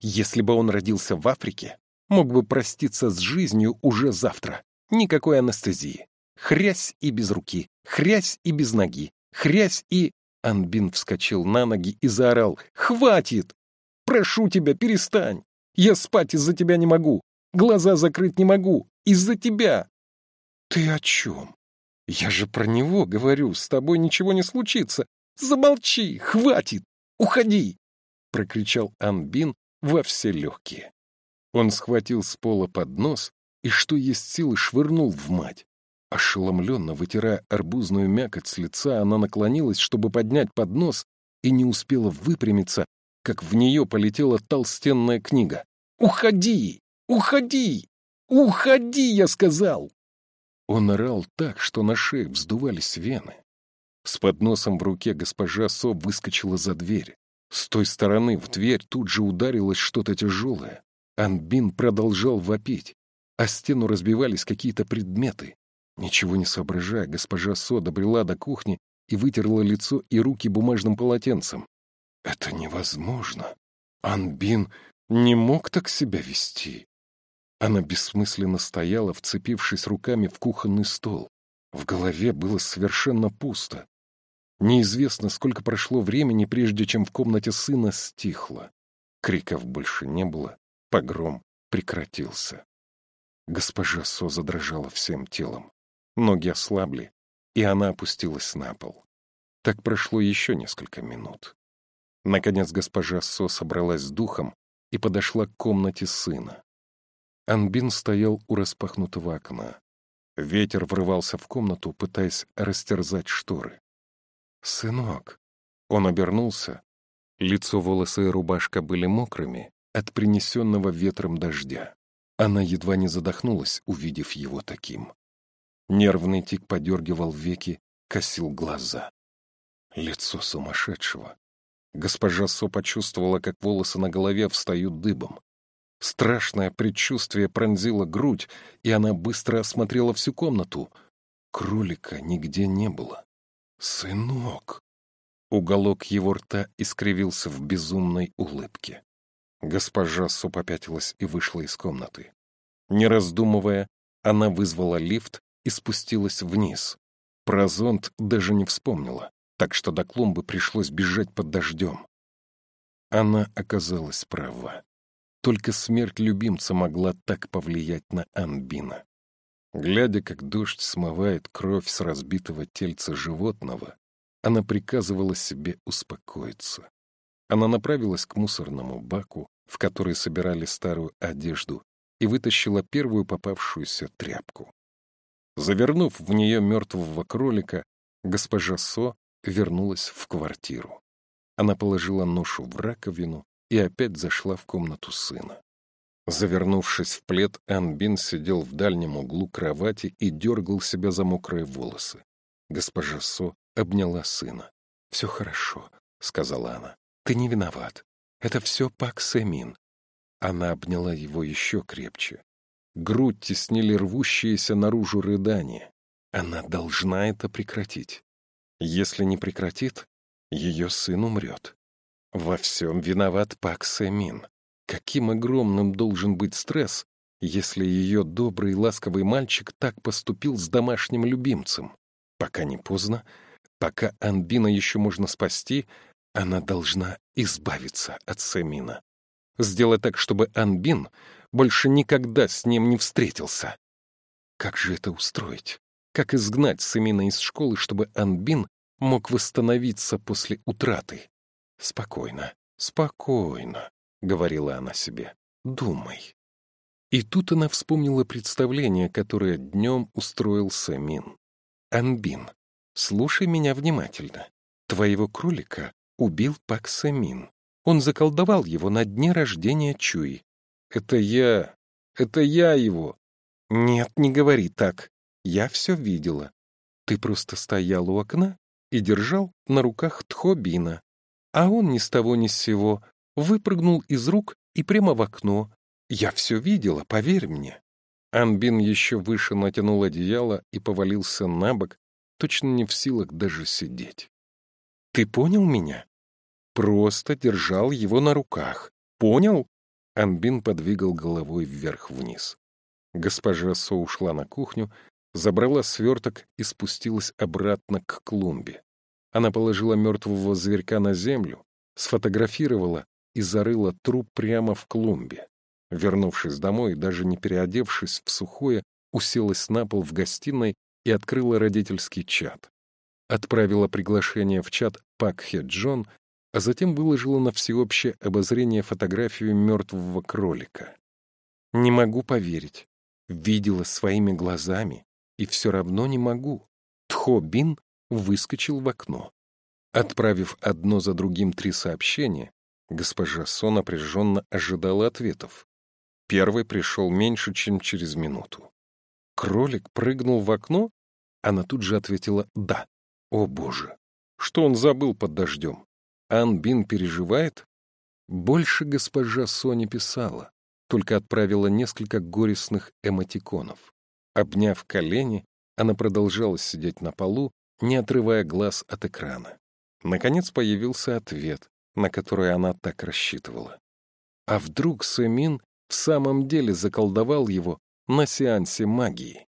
Если бы он родился в Африке, мог бы проститься с жизнью уже завтра. Никакой анестезии. Хрясь и без руки, хрясь и без ноги, хрясь и... Анбин вскочил на ноги и заорал. «Хватит! Прошу тебя, перестань! Я спать из-за тебя не могу! Глаза закрыть не могу! Из-за тебя!» «Ты о чем? Я же про него говорю, с тобой ничего не случится! Замолчи! Хватит! Уходи!» — прокричал Анбин во все легкие. Он схватил с пола поднос и, что есть силы, швырнул в мать. Ошеломленно вытирая арбузную мякоть с лица, она наклонилась, чтобы поднять поднос, и не успела выпрямиться, как в нее полетела толстенная книга. «Уходи! Уходи! Уходи!» — я сказал. Он орал так, что на шее вздувались вены. С подносом в руке госпожа Со выскочила за дверь. С той стороны в дверь тут же ударилось что-то тяжелое. Анбин продолжал вопить, а стену разбивались какие-то предметы. Ничего не соображая, госпожа Со добрела до кухни и вытерла лицо и руки бумажным полотенцем. Это невозможно. Анбин не мог так себя вести. Она бессмысленно стояла, вцепившись руками в кухонный стол. В голове было совершенно пусто. Неизвестно, сколько прошло времени, прежде чем в комнате сына стихло. Криков больше не было, погром прекратился. Госпожа Со задрожала всем телом. Ноги ослабли, и она опустилась на пол. Так прошло еще несколько минут. Наконец госпожа Со собралась с духом и подошла к комнате сына. Анбин стоял у распахнутого окна. Ветер врывался в комнату, пытаясь растерзать шторы. «Сынок!» Он обернулся. Лицо, волосы и рубашка были мокрыми от принесенного ветром дождя. Она едва не задохнулась, увидев его таким. Нервный тик подергивал веки, косил глаза. Лицо сумасшедшего. Госпожа Со почувствовала, как волосы на голове встают дыбом. Страшное предчувствие пронзило грудь, и она быстро осмотрела всю комнату. Кролика нигде не было. «Сынок!» Уголок его рта искривился в безумной улыбке. Госпожа Су попятилась и вышла из комнаты. Не раздумывая, она вызвала лифт и спустилась вниз. Про зонт даже не вспомнила, так что до клумбы пришлось бежать под дождем. Она оказалась права. Только смерть любимца могла так повлиять на Анбина. Глядя, как дождь смывает кровь с разбитого тельца животного, она приказывала себе успокоиться. Она направилась к мусорному баку, в который собирали старую одежду, и вытащила первую попавшуюся тряпку. Завернув в нее мертвого кролика, госпожа Со вернулась в квартиру. Она положила ношу в раковину и опять зашла в комнату сына. Завернувшись в плед, Анбин сидел в дальнем углу кровати и дергал себя за мокрые волосы. Госпожа Со обняла сына. «Все хорошо», — сказала она. «Ты не виноват. Это все Пак Сэмин». Она обняла его еще крепче. Грудь теснили рвущиеся наружу рыдания. Она должна это прекратить. Если не прекратит, ее сын умрет. Во всем виноват Пак Сэмин. Каким огромным должен быть стресс, если ее добрый и ласковый мальчик так поступил с домашним любимцем? Пока не поздно, пока Анбина еще можно спасти, она должна избавиться от Сэмина. Сделать так, чтобы Анбин больше никогда с ним не встретился. Как же это устроить? Как изгнать Сэмина из школы, чтобы Анбин мог восстановиться после утраты. «Спокойно, спокойно», — говорила она себе, — «думай». И тут она вспомнила представление, которое днем устроил Сэмин. «Анбин, слушай меня внимательно. Твоего кролика убил Пак Сэмин. Он заколдовал его на дне рождения Чуи. Это я... Это я его. Нет, не говори так. Я все видела. Ты просто стоял у окна и держал на руках Тхобина. А он ни с того ни с сего выпрыгнул из рук и прямо в окно. Я все видела, поверь мне. Анбин еще выше натянул одеяло и повалился на бок, точно не в силах даже сидеть. Ты понял меня? Просто держал его на руках. Понял? Анбин подвигал головой вверх-вниз. Госпожа Со ушла на кухню, забрала сверток и спустилась обратно к клумбе. Она положила мертвого зверька на землю, сфотографировала и зарыла труп прямо в клумбе. Вернувшись домой, даже не переодевшись в сухое, уселась на пол в гостиной и открыла родительский чат. Отправила приглашение в чат Пакхе Джон, а затем выложила на всеобщее обозрение фотографию мертвого кролика. Не могу поверить. Видела своими глазами, и все равно не могу. Тхо Бин выскочил в окно. Отправив одно за другим три сообщения, госпожа Со напряженно ожидала ответов. Первый пришел меньше, чем через минуту. Кролик прыгнул в окно? Она тут же ответила «да». О, боже! Что он забыл под дождем? Ан Бин переживает? Больше госпожа Соня писала только отправила несколько горестных эмотиконов. Обняв колени, она продолжала сидеть на полу, не отрывая глаз от экрана. Наконец появился ответ, на который она так рассчитывала. А вдруг Сэмин в самом деле заколдовал его на сеансе магии?